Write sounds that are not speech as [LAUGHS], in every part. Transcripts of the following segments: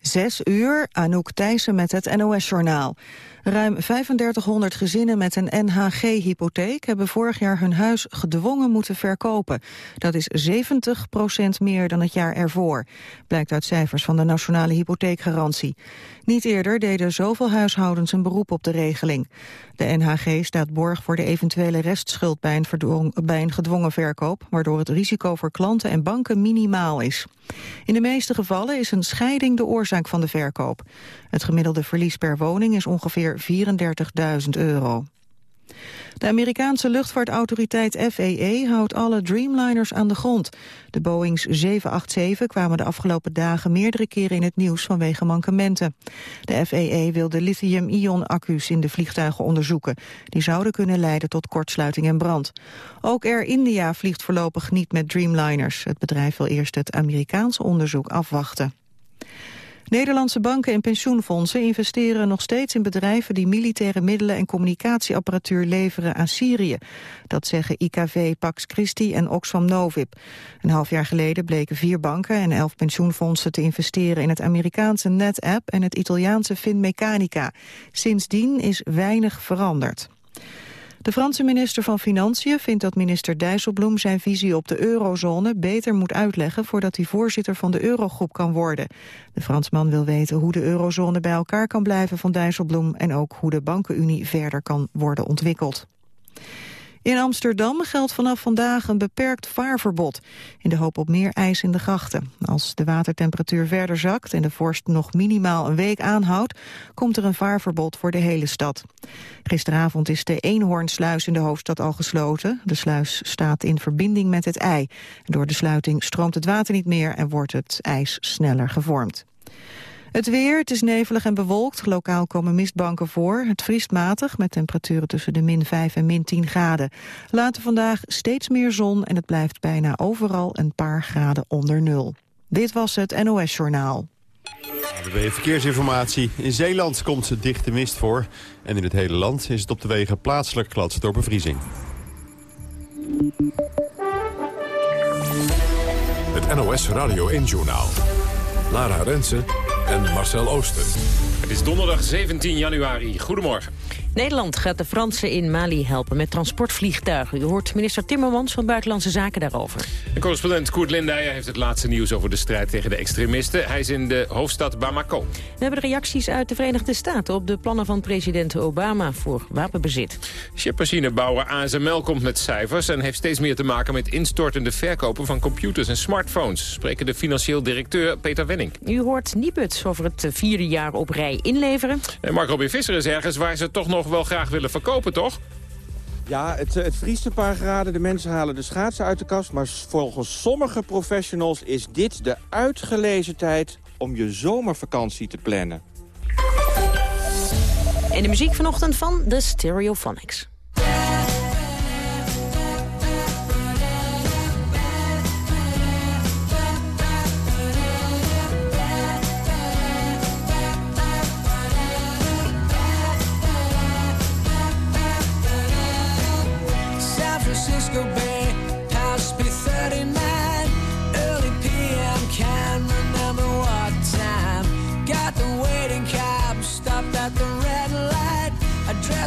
Zes uur, Anouk Thijssen met het NOS-journaal. Ruim 3500 gezinnen met een NHG-hypotheek hebben vorig jaar hun huis gedwongen moeten verkopen. Dat is 70 procent meer dan het jaar ervoor, blijkt uit cijfers van de Nationale Hypotheekgarantie. Niet eerder deden zoveel huishoudens een beroep op de regeling. De NHG staat borg voor de eventuele restschuld bij een, bij een gedwongen verkoop, waardoor het risico voor klanten en banken minimaal is. In de meeste gevallen is een scheiding de oorzaak van de verkoop. Het gemiddelde verlies per woning is ongeveer 34.000 euro. De Amerikaanse luchtvaartautoriteit FAA houdt alle Dreamliners aan de grond. De Boeings 787 kwamen de afgelopen dagen meerdere keren in het nieuws vanwege mankementen. De FAA wil de lithium-ion accu's in de vliegtuigen onderzoeken. Die zouden kunnen leiden tot kortsluiting en brand. Ook Air India vliegt voorlopig niet met Dreamliners. Het bedrijf wil eerst het Amerikaanse onderzoek afwachten. Nederlandse banken en pensioenfondsen investeren nog steeds in bedrijven die militaire middelen en communicatieapparatuur leveren aan Syrië. Dat zeggen IKV, Pax Christi en Oxfam Novib. Een half jaar geleden bleken vier banken en elf pensioenfondsen te investeren in het Amerikaanse NetApp en het Italiaanse Finmeccanica. Sindsdien is weinig veranderd. De Franse minister van Financiën vindt dat minister Dijsselbloem zijn visie op de eurozone beter moet uitleggen voordat hij voorzitter van de eurogroep kan worden. De Fransman wil weten hoe de eurozone bij elkaar kan blijven van Dijsselbloem en ook hoe de bankenunie verder kan worden ontwikkeld. In Amsterdam geldt vanaf vandaag een beperkt vaarverbod... in de hoop op meer ijs in de grachten. Als de watertemperatuur verder zakt en de vorst nog minimaal een week aanhoudt... komt er een vaarverbod voor de hele stad. Gisteravond is de Eenhoornsluis in de hoofdstad al gesloten. De sluis staat in verbinding met het IJ. Door de sluiting stroomt het water niet meer en wordt het ijs sneller gevormd. Het weer, het is nevelig en bewolkt. Lokaal komen mistbanken voor. Het vriest matig met temperaturen tussen de min 5 en min 10 graden. Later vandaag steeds meer zon en het blijft bijna overal een paar graden onder nul. Dit was het NOS Journaal. De verkeersinformatie. In Zeeland komt dichte mist voor. En in het hele land is het op de wegen plaatselijk glad door bevriezing. Het NOS Radio 1 Journaal. Lara Rensen en Marcel Ooster. Het is donderdag 17 januari. Goedemorgen. Nederland gaat de Fransen in Mali helpen met transportvliegtuigen. U hoort minister Timmermans van Buitenlandse Zaken daarover. En correspondent Koert Lindijer heeft het laatste nieuws over de strijd tegen de extremisten. Hij is in de hoofdstad Bamako. We hebben de reacties uit de Verenigde Staten op de plannen van president Obama voor wapenbezit. Chipmachinebouwer ASML komt met cijfers en heeft steeds meer te maken met instortende verkopen van computers en smartphones. Spreken de financieel directeur Peter Wenning. U hoort Niebuts over het vierde jaar op rij inleveren. En Mark Robin Visser is ergens waar ze toch nog wel graag willen verkopen, toch? Ja, het, het vriest een paar graden. De mensen halen de schaatsen uit de kast. Maar volgens sommige professionals is dit de uitgelezen tijd om je zomervakantie te plannen. En de muziek vanochtend van The Stereophonics.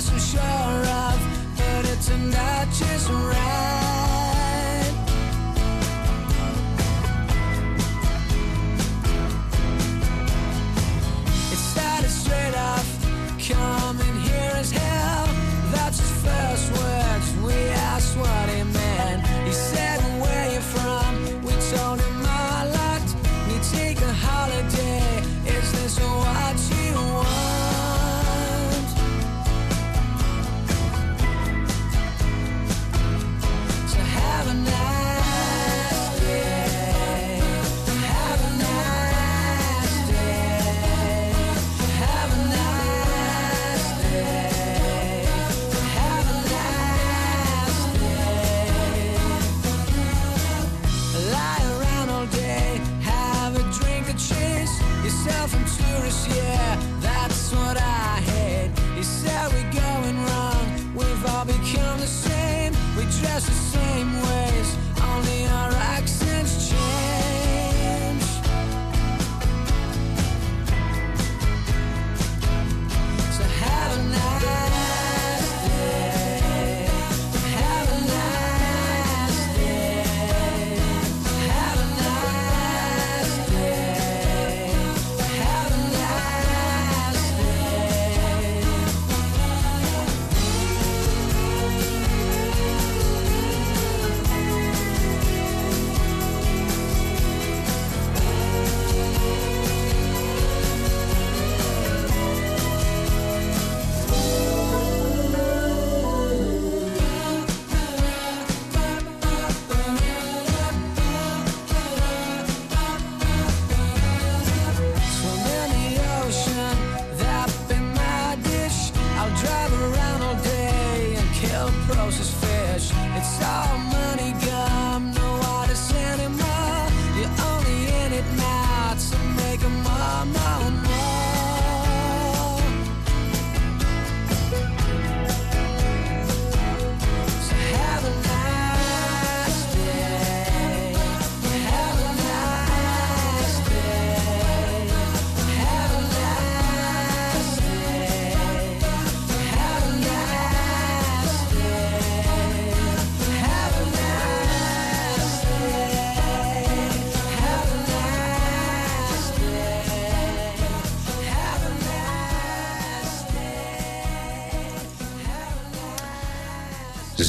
so sure of, but it's not just rain.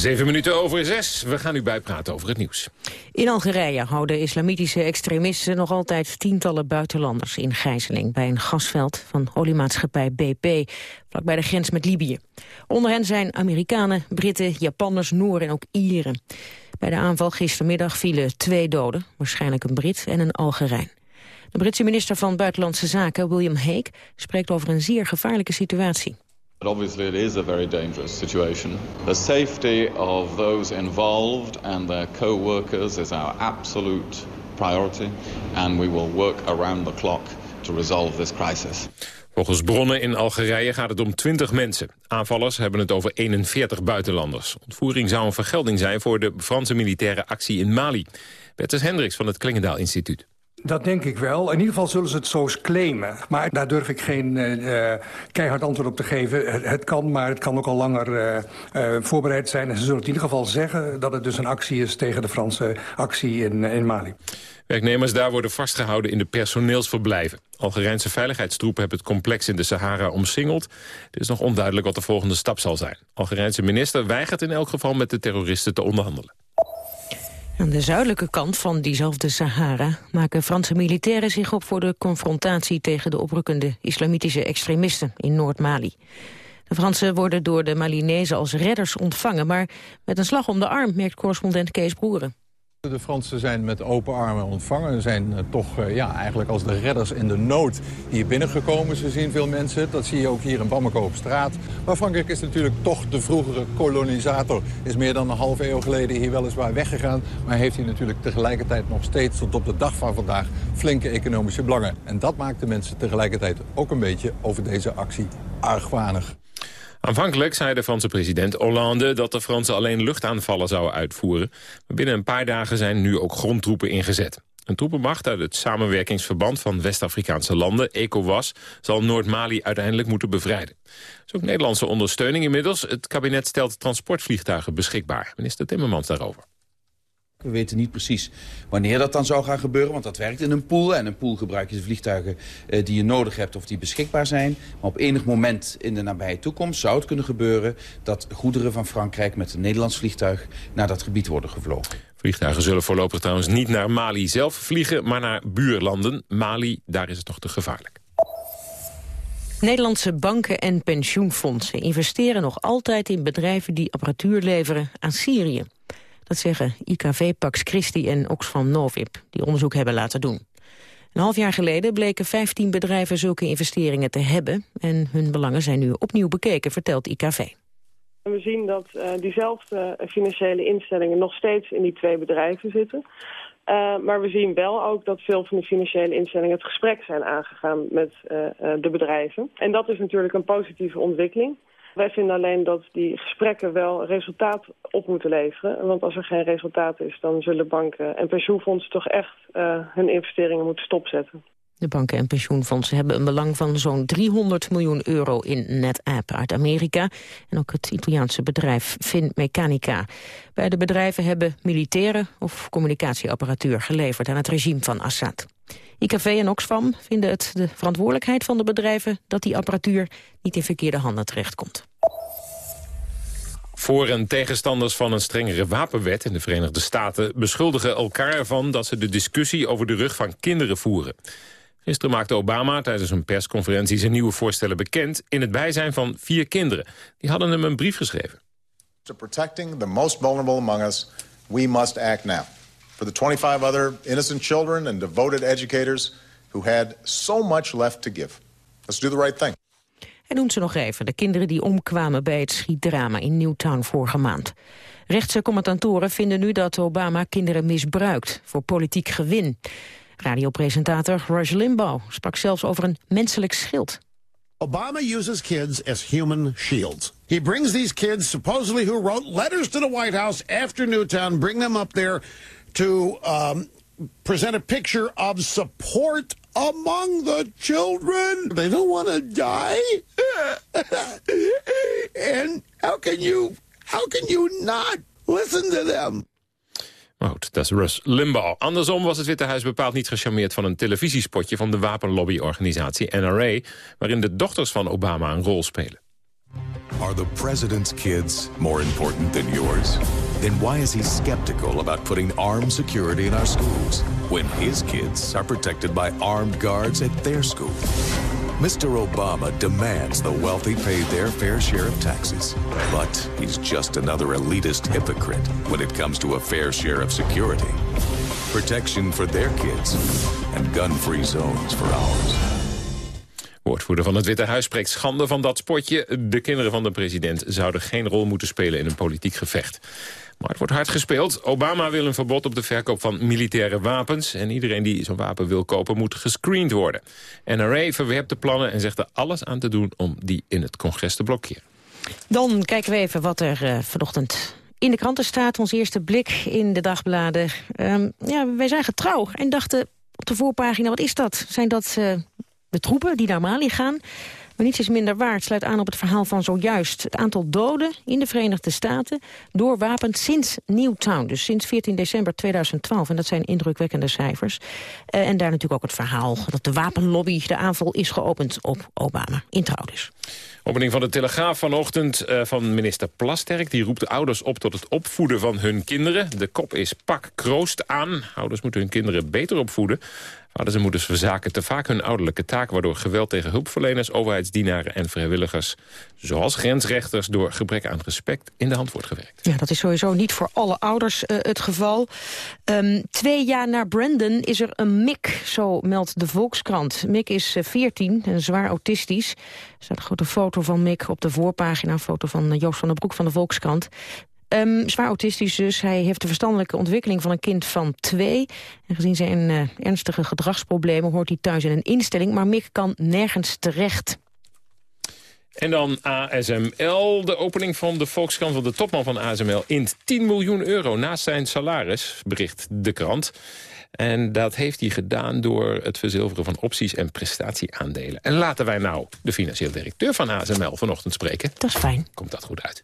Zeven minuten over zes. We gaan u bijpraten over het nieuws. In Algerije houden islamitische extremisten nog altijd tientallen buitenlanders in gijzeling bij een gasveld van oliemaatschappij BP, vlakbij de grens met Libië. Onder hen zijn Amerikanen, Britten, Japanners, Nooren en ook Ieren. Bij de aanval gistermiddag vielen twee doden, waarschijnlijk een Brit en een Algerijn. De Britse minister van Buitenlandse Zaken, William Hague, spreekt over een zeer gevaarlijke situatie. But obviously it is a very dangerous situation. The safety of those involved and their co-workers is our absolute priority and we will work around the clock to resolve this crisis. Volgens bronnen in Algerije gaat het om 20 mensen. Aanvallers hebben het over 41 buitenlanders. Ontvoering zou een vergelding zijn voor de Franse militaire actie in Mali. Bertus Hendricks van het Klingendaal Instituut. Dat denk ik wel. In ieder geval zullen ze het zo claimen. Maar daar durf ik geen uh, keihard antwoord op te geven. Het, het, kan, maar het kan ook al langer uh, voorbereid zijn. En ze zullen in ieder geval zeggen dat het dus een actie is... tegen de Franse actie in, in Mali. Werknemers daar worden vastgehouden in de personeelsverblijven. Algerijnse veiligheidstroepen hebben het complex in de Sahara omsingeld. Het is nog onduidelijk wat de volgende stap zal zijn. Algerijnse minister weigert in elk geval met de terroristen te onderhandelen. Aan de zuidelijke kant van diezelfde Sahara maken Franse militairen zich op voor de confrontatie tegen de oprukkende islamitische extremisten in Noord-Mali. De Fransen worden door de Malinezen als redders ontvangen, maar met een slag om de arm, merkt correspondent Kees Broeren. De Fransen zijn met open armen ontvangen. Zijn eh, toch uh, ja, eigenlijk als de redders in de nood hier binnengekomen. Ze zien veel mensen. Dat zie je ook hier in Bamako op straat. Maar Frankrijk is natuurlijk toch de vroegere kolonisator. Is meer dan een half eeuw geleden hier weliswaar weggegaan. Maar heeft hier natuurlijk tegelijkertijd nog steeds tot op de dag van vandaag flinke economische belangen. En dat maakt de mensen tegelijkertijd ook een beetje over deze actie argwanig. Aanvankelijk zei de Franse president Hollande dat de Fransen alleen luchtaanvallen zouden uitvoeren. Maar binnen een paar dagen zijn nu ook grondtroepen ingezet. Een troepenmacht uit het samenwerkingsverband van West-Afrikaanse landen, ECOWAS, zal Noord-Mali uiteindelijk moeten bevrijden. Er is ook Nederlandse ondersteuning inmiddels. Het kabinet stelt transportvliegtuigen beschikbaar. Minister Timmermans daarover. We weten niet precies wanneer dat dan zou gaan gebeuren, want dat werkt in een pool. En een pool gebruik je de vliegtuigen eh, die je nodig hebt of die beschikbaar zijn. Maar op enig moment in de nabije toekomst zou het kunnen gebeuren... dat goederen van Frankrijk met een Nederlands vliegtuig naar dat gebied worden gevlogen. Vliegtuigen zullen voorlopig trouwens niet naar Mali zelf vliegen, maar naar buurlanden. Mali, daar is het nog te gevaarlijk. Nederlandse banken en pensioenfondsen investeren nog altijd in bedrijven die apparatuur leveren aan Syrië. Dat zeggen IKV Pax Christi en Oxfam Novib, die onderzoek hebben laten doen. Een half jaar geleden bleken 15 bedrijven zulke investeringen te hebben... en hun belangen zijn nu opnieuw bekeken, vertelt IKV. We zien dat uh, diezelfde financiële instellingen nog steeds in die twee bedrijven zitten. Uh, maar we zien wel ook dat veel van de financiële instellingen het gesprek zijn aangegaan met uh, de bedrijven. En dat is natuurlijk een positieve ontwikkeling. Wij vinden alleen dat die gesprekken wel resultaat op moeten leveren. Want als er geen resultaat is, dan zullen banken en pensioenfondsen toch echt uh, hun investeringen moeten stopzetten. De banken en pensioenfondsen hebben een belang van zo'n 300 miljoen euro in NetApp uit Amerika. En ook het Italiaanse bedrijf Finmeccanica. Beide bedrijven hebben militaire of communicatieapparatuur geleverd aan het regime van Assad. IKV en Oxfam vinden het de verantwoordelijkheid van de bedrijven dat die apparatuur niet in verkeerde handen terechtkomt. Voor- en tegenstanders van een strengere wapenwet in de Verenigde Staten... beschuldigen elkaar ervan dat ze de discussie over de rug van kinderen voeren. Gisteren maakte Obama tijdens een persconferentie zijn nieuwe voorstellen bekend... in het bijzijn van vier kinderen. Die hadden hem een brief geschreven. To protecting the most vulnerable among us, we must act now. For the 25 other innocent children and devoted educators... who had so much left to give. Let's do the right thing. En noemt ze nog even de kinderen die omkwamen bij het schietdrama in Newtown vorige maand. Rechtse commentatoren vinden nu dat Obama kinderen misbruikt voor politiek gewin. Radiopresentator Rush Limbaugh sprak zelfs over een menselijk schild. Obama uses kids as human shields. He brings these kids, supposedly who wrote letters to the White House after Newtown, bring them up there to um, present a picture of support among the children. They don't want to die. [LAUGHS] and how can you how can you not listen to them? Goed, dat is Russ Limbaugh. Andersom was het Witte Huis bepaald niet gecharmeerd van een televisiespotje van de wapenlobbyorganisatie NRA, waarin de dochters van Obama een rol spelen. Are the president's kids more important than yours? Then why is he skeptical about putting armed security in our schools when his kids are protected by armed guards at their school? Mr. Obama demands the wealthy pay their fair share of taxes. But he's just another elitist hypocrite when it comes to a fair share of security. Protection for their kids and gun-free zones for ours. Woordvoerder van het Witte Huis spreekt schande van dat spotje. De kinderen van de president zouden geen rol moeten spelen in een politiek gevecht. Maar het wordt hard gespeeld. Obama wil een verbod op de verkoop van militaire wapens. En iedereen die zo'n wapen wil kopen moet gescreend worden. NRA verwerpt de plannen en zegt er alles aan te doen om die in het congres te blokkeren. Dan kijken we even wat er uh, vanochtend in de kranten staat. Ons eerste blik in de dagbladen. Um, ja, wij zijn getrouw en dachten op de voorpagina, wat is dat? Zijn dat uh, de troepen die naar Mali gaan? Maar niets is minder waard sluit aan op het verhaal van zojuist. Het aantal doden in de Verenigde Staten door wapens sinds Newtown. Dus sinds 14 december 2012. En dat zijn indrukwekkende cijfers. Uh, en daar natuurlijk ook het verhaal dat de wapenlobby de aanval is geopend op Obama. In dus. Opening van de Telegraaf vanochtend uh, van minister Plasterk. Die roept de ouders op tot het opvoeden van hun kinderen. De kop is pak kroost aan. Ouders moeten hun kinderen beter opvoeden. Vaders en moeders verzaken te vaak hun ouderlijke taak... waardoor geweld tegen hulpverleners, overheidsdienaren en vrijwilligers... zoals grensrechters door gebrek aan respect in de hand wordt gewerkt. Ja, dat is sowieso niet voor alle ouders uh, het geval. Um, twee jaar na Brandon is er een Mick, zo meldt de Volkskrant. Mick is uh, 14 en zwaar autistisch. Er staat een grote foto van Mick op de voorpagina... een foto van uh, Joost van der Broek van de Volkskrant. Um, zwaar autistisch dus. Hij heeft de verstandelijke ontwikkeling van een kind van twee. En gezien zijn uh, ernstige gedragsproblemen hoort hij thuis in een instelling. Maar Mick kan nergens terecht. En dan ASML, de opening van de Volkskrant van de topman van ASML... in 10 miljoen euro naast zijn salaris, bericht de krant. En dat heeft hij gedaan door het verzilveren van opties en prestatieaandelen. En laten wij nou de financieel directeur van ASML vanochtend spreken. Dat is fijn. Komt dat goed uit.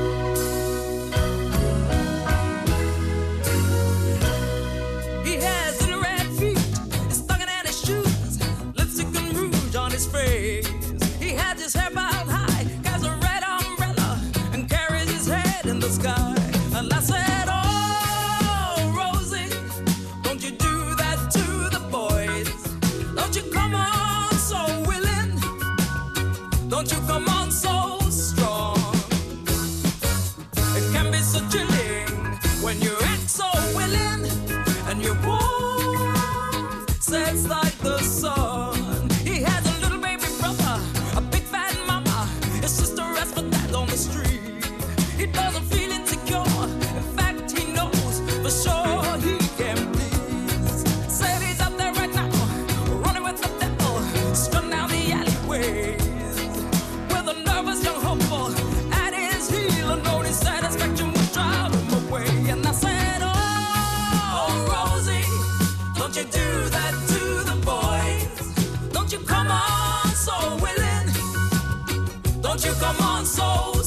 Don't you come on so willing? Don't you come on so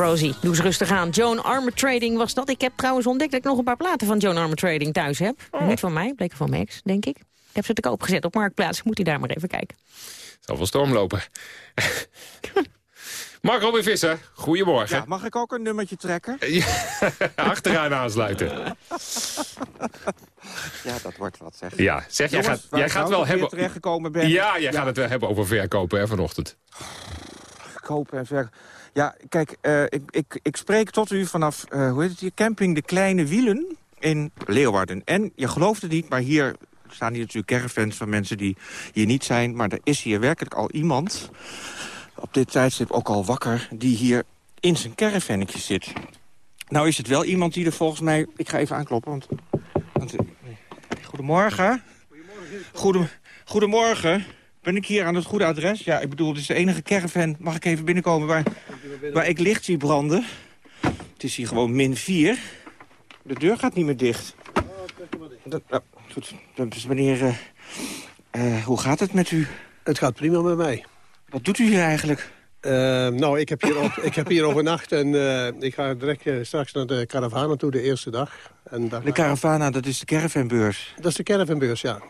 Rosie, doe eens rustig aan. Joan Armour Trading was dat. Ik heb trouwens ontdekt dat ik nog een paar platen van Joan Armour Trading thuis heb. Oh. Niet van mij, bleken van Max, denk ik. Ik heb ze te koop gezet op Marktplaats. Moet u daar maar even kijken. Zal wel storm lopen. [LAUGHS] Mark Robin Visser, goedemorgen. Ja, mag ik ook een nummertje trekken? [LAUGHS] Achteraan aansluiten. Ja, dat wordt wat, zeg. Ja, zeg, jij Jongens, gaat, waar jij ik gaat wel hebben... terechtgekomen ben. Ja, jij gaat het wel hebben over verkopen hè, vanochtend. Kopen en verkopen. Ja, kijk, eh, ik, ik, ik spreek tot u vanaf, eh, hoe heet het hier, camping De Kleine Wielen in Leeuwarden. En je gelooft het niet, maar hier staan hier natuurlijk caravans van mensen die hier niet zijn. Maar er is hier werkelijk al iemand, op dit tijdstip ook al wakker, die hier in zijn caravannetje zit. Nou is het wel iemand die er volgens mij... Ik ga even aankloppen, want... want goedemorgen. Goedemorgen. Goedemorgen. Ben ik hier aan het goede adres? Ja, ik bedoel, het is de enige caravan. Mag ik even binnenkomen waar, waar ik licht zie branden? Het is hier gewoon min 4. De deur gaat niet meer dicht. Dat, nou, goed. Dus meneer, eh, eh, hoe gaat het met u? Het gaat prima met mij. Wat doet u hier eigenlijk? Eh, nou, ik heb, hier op, ik heb hier overnacht en ik ga direct straks naar de caravana toe, de eerste dag. En De caravana, dat is de caravanbeurs. Dat is de caravanbeurs, ja.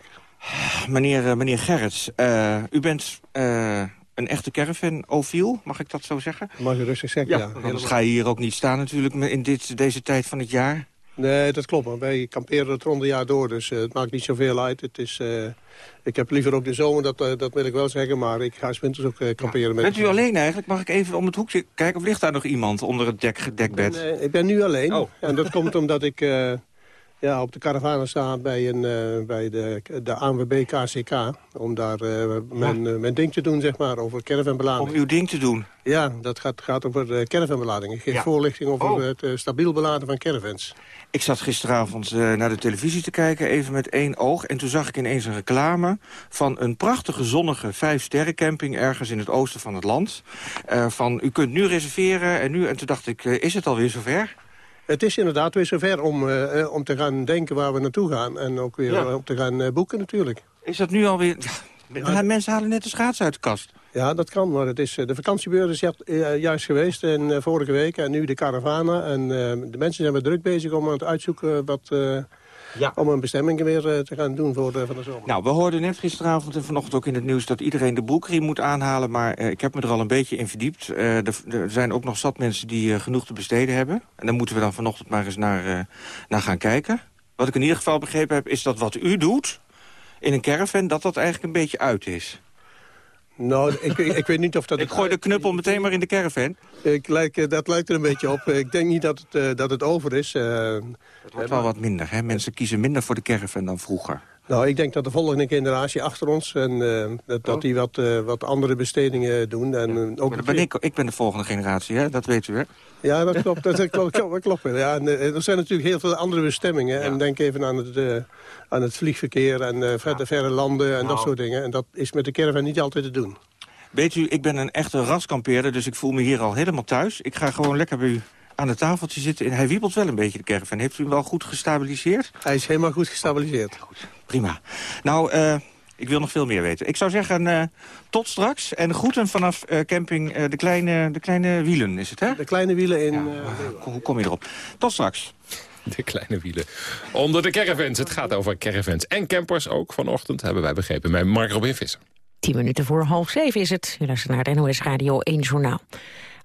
Meneer, eh, meneer Gerrits, eh, u bent eh, een echte caravan-ofiel, mag ik dat zo zeggen? Mag je rustig zeggen, ja. Want Anders ga je hier ook niet staan natuurlijk in dit, deze tijd van het jaar. Nee, dat klopt. Maar wij kamperen het ronde jaar door, dus het maakt niet zoveel uit. Het is, ik heb liever ook de zomer, dat, dat wil ik wel zeggen, maar ik ga 's winters ook kamperen. met Bent u alleen eigenlijk? Mag ik even om het hoekje kijken of ligt daar nog iemand onder het dek, dekbed? Ik ben, eh, ik ben nu alleen. Oh. En dat komt omdat ik ja, op de caravana sta bij, een, eh, bij de, de ANWB KCK. Om daar eh, mijn, eh, mijn ding te doen, zeg maar, over caravanbelading. Om uw ding te doen? Ja, dat gaat, gaat over caravanbelading. Ik geef Ja. voorlichting over Oh. het stabiel beladen van caravans. Ik zat gisteravond naar de televisie te kijken, even met één oog. En toen zag ik ineens een reclame van een prachtige zonnige vijf camping ergens in het oosten van het land. Van, u kunt nu reserveren en nu... En toen dacht ik, is het alweer zover? Het is inderdaad weer zover om, eh, eh, om te gaan denken waar we naartoe gaan. En ook weer Ja. eh, om te gaan boeken natuurlijk. Is dat nu alweer... [LAUGHS] Ja, mensen halen net de schaats uit de kast. Ja, dat kan, maar het is, de vakantiebeurs is ju- juist geweest en, vorige week. En nu de caravana. En de mensen zijn weer druk bezig om aan het uitzoeken wat, eh, om een bestemming weer eh, te gaan doen voor de, van de zomer. Nou, we hoorden net gisteravond en vanochtend ook in het nieuws... dat iedereen de broekriem moet aanhalen, maar eh, ik heb me er al een beetje in verdiept. Eh, er, zijn ook nog zat mensen die genoeg te besteden hebben. En daar moeten we dan vanochtend maar eens naar, naar gaan kijken. Wat ik in ieder geval begrepen heb, is dat wat u doet in een caravan... dat dat eigenlijk een beetje uit is. Nou, ik, ik, weet niet of dat... Ik gooi de knuppel meteen maar in de caravan. Ik lijk, eh, dat lijkt er een beetje op. Ik denk niet dat het, eh, dat het over is. eh. Het wordt wel wat minder, hè? Mensen kiezen minder voor de caravan dan vroeger. Nou, ik denk dat de volgende generatie achter ons... en eh, dat, dat die wat, eh, wat andere bestedingen doen. En, eh, ook ben ik, ik ben de volgende generatie, hè? Dat weet u, hè? Ja, dat [LAUGHS] klopt. Dat, klopt, dat klopt. Ja, en, er zijn natuurlijk heel veel andere bestemmingen. En denk even aan het, aan het vliegverkeer en eh, verre, verre landen en dat Nou. soort dingen. En dat is met de caravan niet altijd te doen. Weet u, ik ben een echte raskampeerder, dus ik voel me hier al helemaal thuis. Ik ga gewoon lekker bij u aan het tafeltje zitten. En hij wiebelt wel een beetje, de caravan. Heeft u hem wel goed gestabiliseerd? Hij is helemaal goed gestabiliseerd. Prima. Nou, eh, ik wil nog veel meer weten. Ik zou zeggen, eh, tot straks. En groeten vanaf eh, camping eh, de, kleine, de Kleine Wielen, is het, hè? De kleine wielen in... eh, Hoe kom je erop? Tot straks. De kleine wielen. Onder de caravans. Het gaat over caravans en campers ook vanochtend, hebben wij begrepen. Met Mark Robin Visser. Tien minuten voor half zeven is het. U luistert naar het NOS Radio 1 Journaal.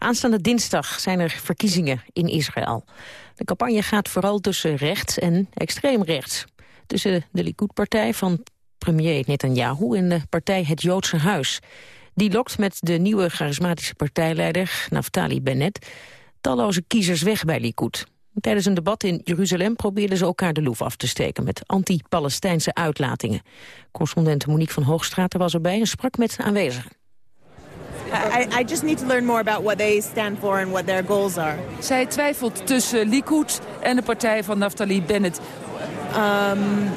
Aanstaande dinsdag zijn er verkiezingen in Israël. De campagne gaat vooral tussen rechts en extreem rechts. Tussen de Likud-partij van premier Netanyahu en de partij Het Joodse Huis. Die lokt met de nieuwe charismatische partijleider Naftali Bennett... talloze kiezers weg bij Likud. Tijdens een debat in Jeruzalem probeerden ze elkaar de loef af te steken... met anti-Palestijnse uitlatingen. Correspondent Monique van Hoogstraten was erbij en sprak met aanwezigen. I, I just need to learn more about what they stand for and what their goals are. Zij twijfelt tussen Likud en de partij van Naftali Bennett. Um,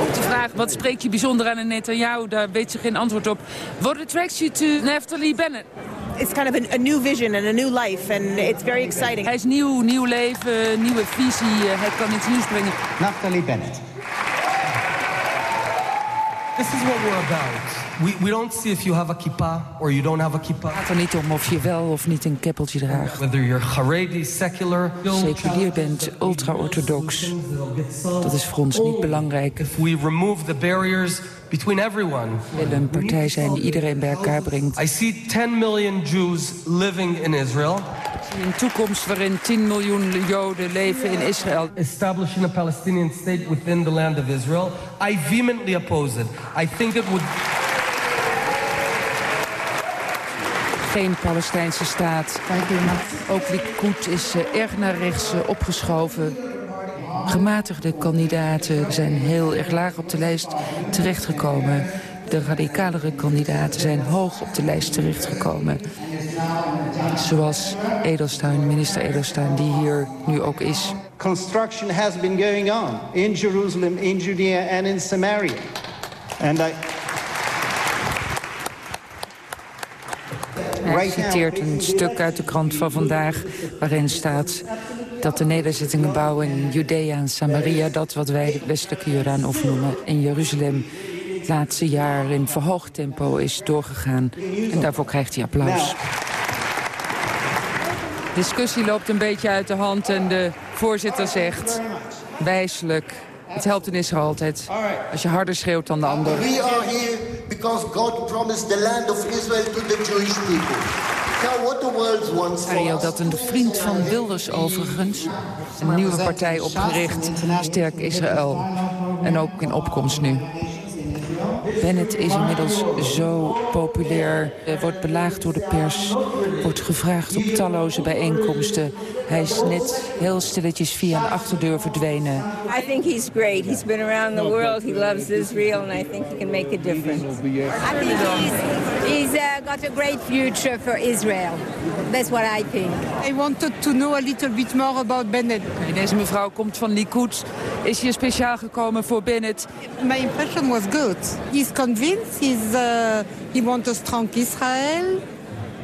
Op de vraag, wat spreekt je bijzonder aan een Netanyahu, daar weet ze geen antwoord op. What attracts you to Naftali Bennett? It's kind of a, a new vision and a new life and it's very exciting. Hij is nieuw, nieuw leven, nieuwe visie, hij kan iets nieuws brengen. Naftali Bennett. This is what we're about. We, we don't see if you have a kippah or you don't have a kippah. Het gaat er niet om of je wel of niet een keppeltje draagt. Whether you're Haredi, secular... Seculier bent, ultra-orthodox. Dat is voor ons niet belangrijk. If we remove the barriers between everyone. Willen een partij zijn die iedereen bij elkaar brengt. I see 10 million Jews living in Israel. Een toekomst waarin 10 miljoen Joden leven in Israël. Establishing a Palestinian state within the land of Israel. I vehemently oppose it. I think it would... Geen Palestijnse staat. Ook Likud is eh, erg naar rechts eh, opgeschoven. Gematigde kandidaten zijn heel erg laag op de lijst terechtgekomen. De radicalere kandidaten zijn hoog op de lijst terechtgekomen. Zoals Edelstein, minister Edelstein, die hier nu ook is. Construction has been going on in Jerusalem, in Judea and in Samaria. And I... Hij citeert een stuk uit de krant van vandaag waarin staat dat de nederzettingen bouwen in Judea en Samaria... dat wat wij de westelijke Jordaan of noemen in Jeruzalem... het laatste jaar in verhoogd tempo is doorgegaan. En daarvoor krijgt hij applaus. De discussie loopt een beetje uit de hand en de voorzitter zegt... wijselijk, het helpt in Israël altijd als je harder schreeuwt dan de ander. We are here because God promised the land of Israel to the Jewish people. Ariel us dat een vriend van Wilders overigens. Een nieuwe partij opgericht, Sterk Israël. En ook in opkomst nu. Bennett is inmiddels zo populair, eh, wordt belaagd door de pers... wordt gevraagd op talloze bijeenkomsten. Hij is net heel stilletjes via een achterdeur verdwenen. I think he's great. He's been around the world. He loves Israel, and I think he can make a difference. I think he's, he's uh, got a great future for Israel. That's what I think. I wanted to know a little bit more about Bennett. Deze mevrouw komt van Likud. Is hier speciaal gekomen voor Bennett. My impression was good. He's convinced. He's, uh, he wants a strong Israel.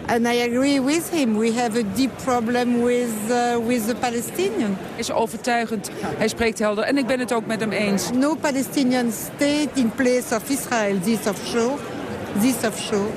And I agree with him. We have a deep problem with, uh, with the Palestinians. Hij is overtuigend. Hij spreekt helder. En ik ben het ook met hem eens. No Palestinian state in place of Israel. This of sure. This of sure.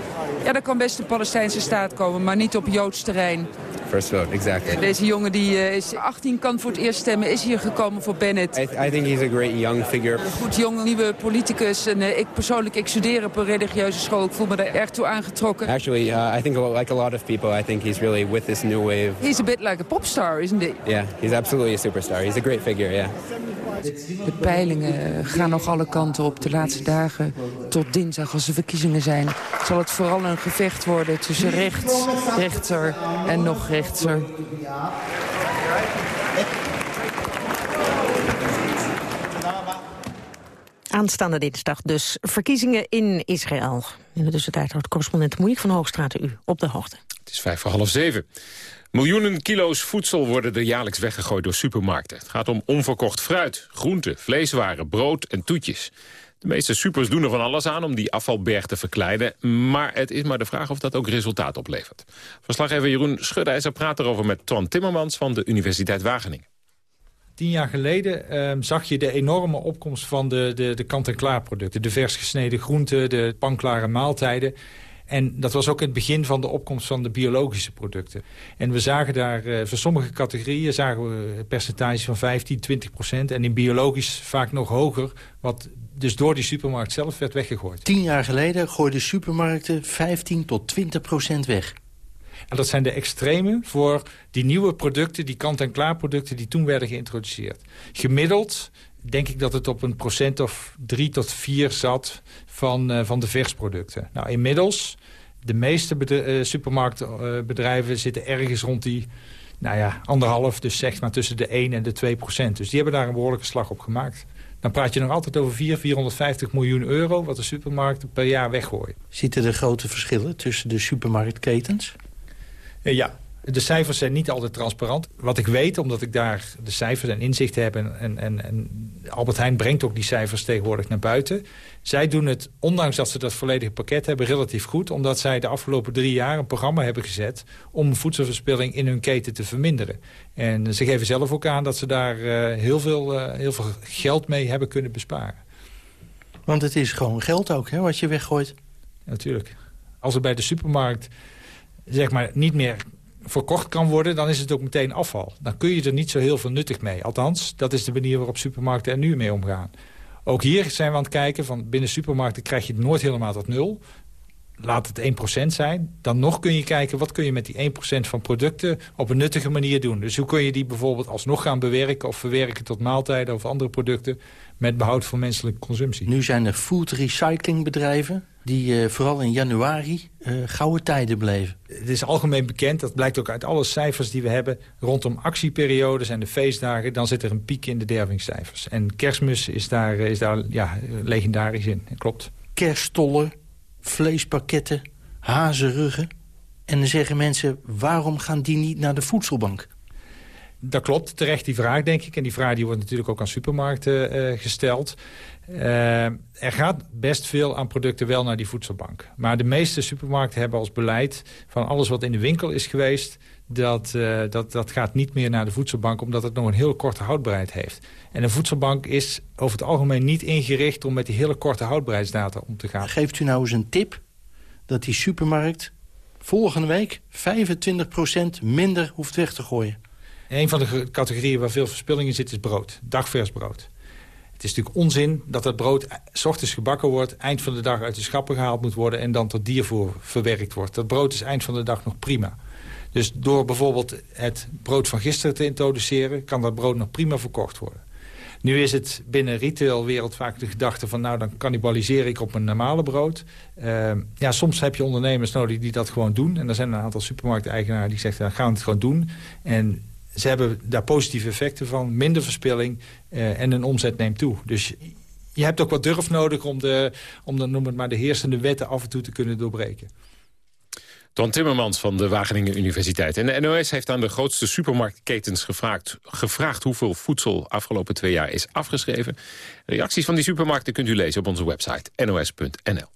Ja, er kan best een Palestijnse staat komen, maar niet op Joods terrein. First vote, exactly. Deze jongen die uh, is 18, kan voor het eerst stemmen, is hier gekomen voor Bennett. I, I think he's a great young figure. Een goed jong, nieuwe politicus. En uh, ik persoonlijk, ik studeer op een religieuze school. Ik voel me daar erg toe aangetrokken. Actually, uh, I think like a lot of people, I think he's really with this new wave. He's a bit like a popstar, isn't he? Yeah, he's absolutely a superstar. He's a great figure, yeah. De peilingen gaan nog alle kanten op de laatste dagen. Tot dinsdag, als er verkiezingen zijn, zal het vooral een gevecht worden tussen rechts, rechter en nog rechtser. Aanstaande dinsdag dus verkiezingen in Israël. In de tussentijd houdt correspondent Monique van Hoogstraten u op de hoogte. Het is vijf voor half zeven. Miljoenen kilo's voedsel worden er jaarlijks weggegooid door supermarkten. Het gaat om onverkocht fruit, groenten, vleeswaren, brood en toetjes. De meeste supers doen er van alles aan om die afvalberg te verkleinen. Maar het is maar de vraag of dat ook resultaat oplevert. Verslaggever Jeroen Schudijzer praat erover met Twan Timmermans van de Universiteit Wageningen. Tien jaar geleden ehm, zag je de enorme opkomst van de, de, de kant-en-klaar producten. De vers gesneden groenten, de panklare maaltijden. En dat was ook het begin van de opkomst van de biologische producten. En we zagen daar, uh, voor sommige categorieën zagen we een percentage van 15, 20 procent. En in biologisch vaak nog hoger, wat dus door die supermarkt zelf werd weggegooid. Tien jaar geleden gooiden supermarkten 15 tot 20 procent weg. En dat zijn de extremen voor die nieuwe producten, die kant-en-klaar producten... die toen werden geïntroduceerd. Gemiddeld denk ik dat het op een procent of drie tot vier zat van, uh, van de versproducten. Nou, inmiddels, de meeste uh, supermarktbedrijven zitten ergens rond die... nou ja, anderhalf, dus zeg maar tussen de 1 en de 2 procent. Dus die hebben daar een behoorlijke slag op gemaakt. Dan praat je nog altijd over 4, 450 miljoen euro... wat de supermarkten per jaar weggooien. Zitten er grote verschillen tussen de supermarktketens? Ja, de cijfers zijn niet altijd transparant. Wat ik weet, omdat ik daar de cijfers en inzichten heb... en, en, en Albert Heijn brengt ook die cijfers tegenwoordig naar buiten. Zij doen het, ondanks dat ze dat volledige pakket hebben, relatief goed. Omdat zij de afgelopen drie jaar een programma hebben gezet... om voedselverspilling in hun keten te verminderen. En ze geven zelf ook aan dat ze daar uh, heel, veel, uh, heel veel geld mee hebben kunnen besparen. Want het is gewoon geld ook, hè, wat je weggooit. Natuurlijk. Als er bij de supermarkt zeg maar, niet meer verkocht kan worden... dan is het ook meteen afval. Dan kun je er niet zo heel veel nuttig mee. Althans, dat is de manier waarop supermarkten er nu mee omgaan. Ook hier zijn we aan het kijken, van binnen supermarkten krijg je het nooit helemaal tot nul. Laat het 1% zijn. Dan nog kun je kijken, wat kun je met die 1% van producten op een nuttige manier doen. Dus hoe kun je die bijvoorbeeld alsnog gaan bewerken of verwerken tot maaltijden of andere producten met behoud van menselijke consumptie. Nu zijn er food recyclingbedrijven die uh, vooral in januari uh, gouden tijden bleven. Het is algemeen bekend, dat blijkt ook uit alle cijfers die we hebben... rondom actieperiodes en de feestdagen... dan zit er een piek in de dervingscijfers. En kerstmis is daar, is daar ja, legendarisch in, klopt. Kerstollen, vleespakketten, hazenruggen. En dan zeggen mensen, waarom gaan die niet naar de voedselbank? Dat klopt, terecht die vraag, denk ik. En die vraag die wordt natuurlijk ook aan supermarkten uh, gesteld. Uh, er gaat best veel aan producten wel naar die voedselbank. Maar de meeste supermarkten hebben als beleid... van alles wat in de winkel is geweest... Dat, dat, dat gaat niet meer naar de voedselbank... omdat het nog een heel korte houdbaarheid heeft. En een voedselbank is over het algemeen niet ingericht... om met die hele korte houdbaarheidsdata om te gaan. Geeft u nou eens een tip dat die supermarkt volgende week 25% minder hoeft weg te gooien? Een van de categorieën waar veel verspilling in zit is brood. Dagvers brood. Het is natuurlijk onzin dat dat brood s ochtends gebakken wordt... eind van de dag uit de schappen gehaald moet worden... en dan tot diervoer verwerkt wordt. Dat brood is eind van de dag nog prima. Dus door bijvoorbeeld het brood van gisteren te introduceren... kan dat brood nog prima verkocht worden. Nu is het binnen retailwereld vaak de gedachte van... nou, dan cannibaliseer ik op een normale brood. Uh, ja, soms heb je ondernemers nodig die dat gewoon doen. En er zijn een aantal supermarkteigenaren die zeggen... dan gaan we het gewoon doen. En ze hebben daar positieve effecten van. Minder verspilling uh, en een omzet neemt toe. Dus je hebt ook wat durf nodig om de, om de, noem het maar, de heersende wetten af en toe te kunnen doorbreken. Ton Timmermans van de Wageningen Universiteit. En de NOS heeft aan de grootste supermarktketens gevraagd, gevraagd hoeveel voedsel afgelopen twee jaar is afgeschreven. Reacties van die supermarkten kunt u lezen op onze website nos.nl.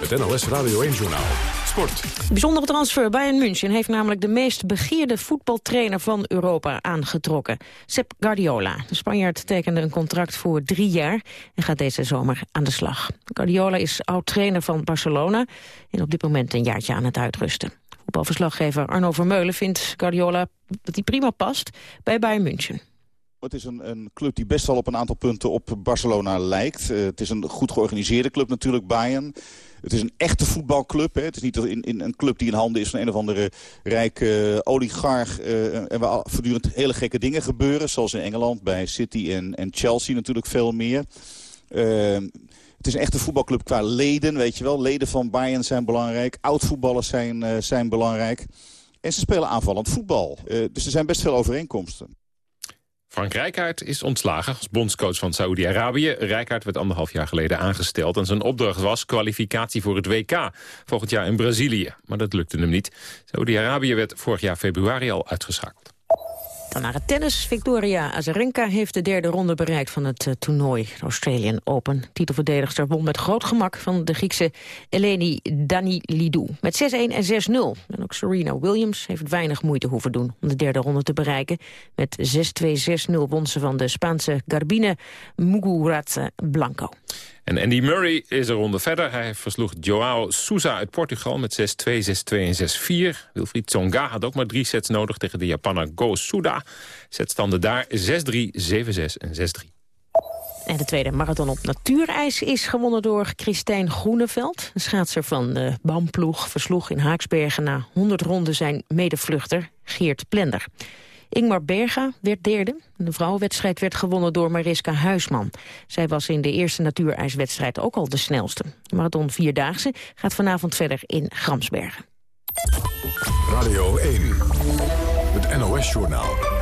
Het NOS Radio 1 Journaal. Sport. Bijzondere transfer. Bayern München heeft namelijk de meest begeerde voetbaltrainer van Europa aangetrokken. Sepp Guardiola. De Spanjaard tekende een contract voor drie jaar en gaat deze zomer aan de slag. Guardiola is oud-trainer van Barcelona en op dit moment een jaartje aan het uitrusten. Voetbalverslaggever Arno Vermeulen vindt Guardiola dat hij prima past bij Bayern München. Het is een, een, club die best wel op een aantal punten op Barcelona lijkt. Uh, het is een goed georganiseerde club natuurlijk, Bayern. Het is een echte voetbalclub. Hè. Het is niet in, in, een club die in handen is van een of andere rijke uh, oligarch. Uh, en waar voortdurend hele gekke dingen gebeuren. Zoals in Engeland bij City en, en Chelsea natuurlijk veel meer. Ehm, het is een echte voetbalclub qua leden, weet je wel. Leden van Bayern zijn belangrijk. Oud-voetballers zijn, zijn belangrijk. En ze spelen aanvallend voetbal. dus er zijn best veel overeenkomsten. Frank Rijkaard is ontslagen als bondscoach van Saoedi-Arabië. Rijkaard werd anderhalf jaar geleden aangesteld... en zijn opdracht was kwalificatie voor het WK volgend jaar in Brazilië. Maar dat lukte hem niet. Saoedi-Arabië werd vorig jaar februari al uitgeschakeld. Dan naar het tennis. Victoria Azarenka heeft de derde ronde bereikt van het uh, toernooi. Australian Open. Titelverdedigster won met groot gemak van de Griekse Eleni Danilidou. Met 6-1 en 6-0. En ook Serena Williams heeft weinig moeite hoeven doen om de derde ronde te bereiken. Met 6-2, 6-0 won ze van de Spaanse Garbine Muguruza Blanco. En Andy Murray is een ronde verder. Hij versloeg Joao Souza uit Portugal met 6-2, 6-2 en 6-4. Wilfried Tsonga had ook maar drie sets nodig tegen de Japaner Go Suda. Zetstanden daar 6-3, 7-6 en 6-3. En de tweede marathon op natuurijs is gewonnen door Christijn Groeneveld. Een schaatser van de BAM-ploeg versloeg in Haaksbergen na 100 ronden zijn medevluchter Geert Plender. Ingmar Berga werd derde. De vrouwenwedstrijd werd gewonnen door Mariska Huisman. Zij was in de eerste natuurijswedstrijd ook al de snelste. De marathon Vierdaagse gaat vanavond verder in Gramsbergen. Radio 1, het NOS-journaal.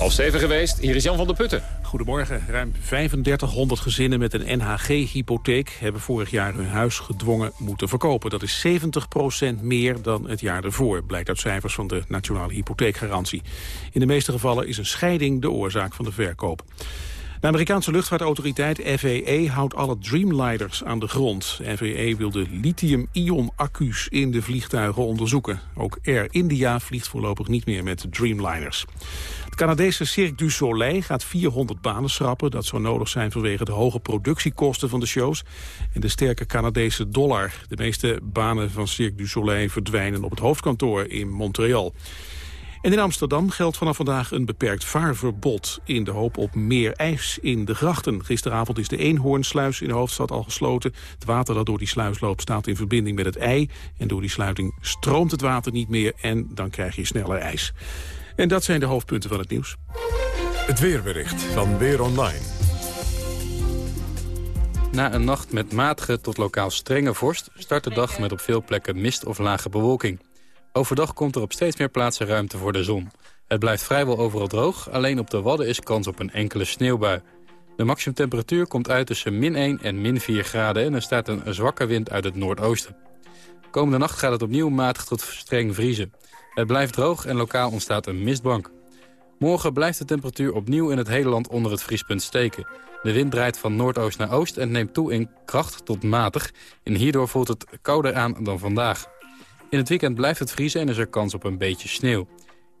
Al zeven geweest, hier is Jan van der Putten. Goedemorgen. Ruim 3500 gezinnen met een NHG-hypotheek... hebben vorig jaar hun huis gedwongen moeten verkopen. Dat is 70% meer dan het jaar ervoor... blijkt uit cijfers van de Nationale Hypotheekgarantie. In de meeste gevallen is een scheiding de oorzaak van de verkoop. De Amerikaanse luchtvaartautoriteit FAA houdt alle Dreamliners aan de grond. FAA wil de lithium-ion-accu's in de vliegtuigen onderzoeken. Ook Air India vliegt voorlopig niet meer met Dreamliners. Canadese Cirque du Soleil gaat 400 banen schrappen. Dat zou nodig zijn vanwege de hoge productiekosten van de shows... en de sterke Canadese dollar. De meeste banen van Cirque du Soleil verdwijnen op het hoofdkantoor in Montreal. En in Amsterdam geldt vanaf vandaag een beperkt vaarverbod... in de hoop op meer ijs in de grachten. Gisteravond is de Eenhoornsluis in de hoofdstad al gesloten. Het water dat door die sluis loopt staat in verbinding met het ei. En door die sluiting stroomt het water niet meer en dan krijg je sneller ijs. En dat zijn de hoofdpunten van het nieuws. Het weerbericht van Weer Online. Na een nacht met matige tot lokaal strenge vorst... start de dag met op veel plekken mist of lage bewolking. Overdag komt er op steeds meer plaatsen ruimte voor de zon. Het blijft vrijwel overal droog, alleen op de Wadden is kans op een enkele sneeuwbui. De maximumtemperatuur komt uit tussen min 1 en min 4 graden... en er staat een zwakke wind uit het noordoosten. Komende nacht gaat het opnieuw matig tot streng vriezen. Het blijft droog en lokaal ontstaat een mistbank. Morgen blijft de temperatuur opnieuw in het hele land onder het vriespunt steken. De wind draait van noordoost naar oost en neemt toe in kracht tot matig... en hierdoor voelt het kouder aan dan vandaag. In het weekend blijft het vriezen en is er kans op een beetje sneeuw.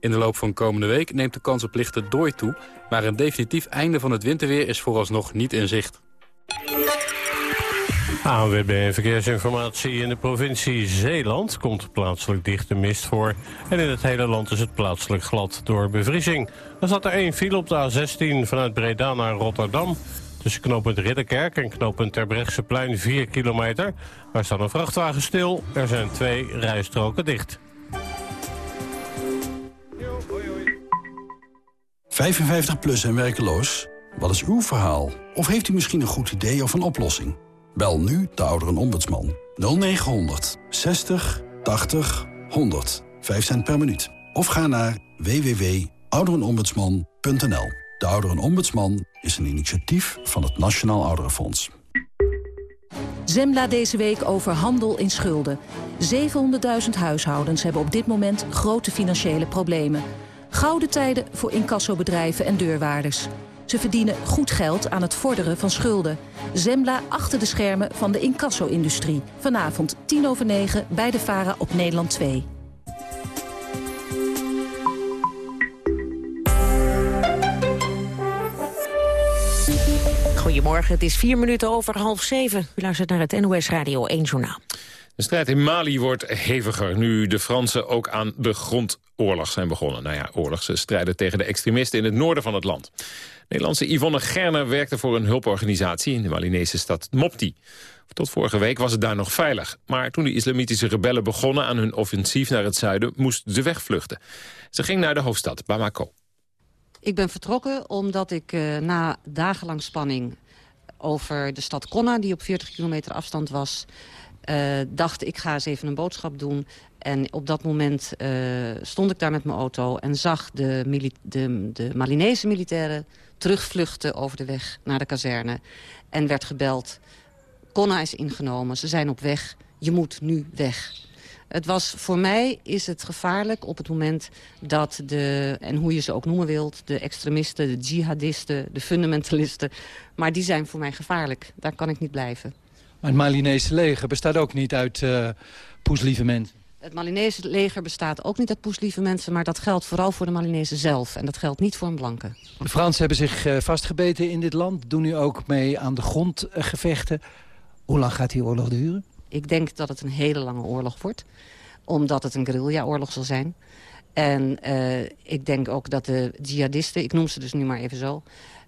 In de loop van komende week neemt de kans op lichte dooi toe... maar een definitief einde van het winterweer is vooralsnog niet in zicht. ANWB Verkeersinformatie in de provincie Zeeland komt plaatselijk dichte mist voor. En in het hele land is het plaatselijk glad door bevriezing. Er zat er één file op de A16 vanuit Breda naar Rotterdam. Tussen knooppunt Ridderkerk en knooppunt Terbrechtseplein 4 kilometer. Daar staan een vrachtwagen stil. Er zijn twee rijstroken dicht. 55 plus en werkeloos? Wat is uw verhaal? Of heeft u misschien een goed idee of een oplossing? Bel nu de Ouderenombudsman 0900 60 80 100. 5 cent per minuut. Of ga naar www.ouderenombudsman.nl. De Ouderenombudsman is een initiatief van het Nationaal Ouderenfonds. Zembla deze week over handel in schulden. 700.000 huishoudens hebben op dit moment grote financiële problemen. Gouden tijden voor incassobedrijven en deurwaarders. Ze verdienen goed geld aan het vorderen van schulden. Zembla achter de schermen van de incasso-industrie. Vanavond 10 over 9 bij de VARA op Nederland 2. Goedemorgen, het is vier minuten over half zeven. U luistert naar het NOS Radio 1 Journaal. De strijd in Mali wordt heviger nu de Fransen ook aan de grondoorlog zijn begonnen. Nou ja, oorlog. Ze strijden tegen de extremisten in het noorden van het land. Nederlandse Yvonne Gerner werkte voor een hulporganisatie in de Malinese stad Mopti. Tot vorige week was het daar nog veilig. Maar toen de islamitische rebellen begonnen aan hun offensief naar het zuiden, moest ze wegvluchten. Ze ging naar de hoofdstad, Bamako. Ik ben vertrokken omdat ik uh, na dagenlang spanning over de stad Konna... die op 40 kilometer afstand was, uh, dacht ik ga eens even een boodschap doen. En op dat moment uh, stond ik daar met mijn auto en zag de, de, de Malinese militairen terugvluchten over de weg naar de kazerne. En werd gebeld, Konna is ingenomen, ze zijn op weg, je moet nu weg. Het was, voor mij is het gevaarlijk op het moment dat de, en hoe je ze ook noemen wilt... de extremisten, de jihadisten, de fundamentalisten... maar die zijn voor mij gevaarlijk. Daar kan ik niet blijven. Maar het Malinese leger bestaat ook niet uit uh, poeslieve mensen? Het Malinese leger bestaat ook niet uit poeslieve mensen... maar dat geldt vooral voor de Malinese zelf. En dat geldt niet voor een blanke. De Fransen hebben zich uh, vastgebeten in dit land. Doen nu ook mee aan de grondgevechten. Hoe lang gaat die oorlog duren? Ik denk dat het een hele lange oorlog wordt. Omdat het een guerrilla-oorlog zal zijn. En uh, ik denk ook dat de jihadisten, ik noem ze dus nu maar even zo...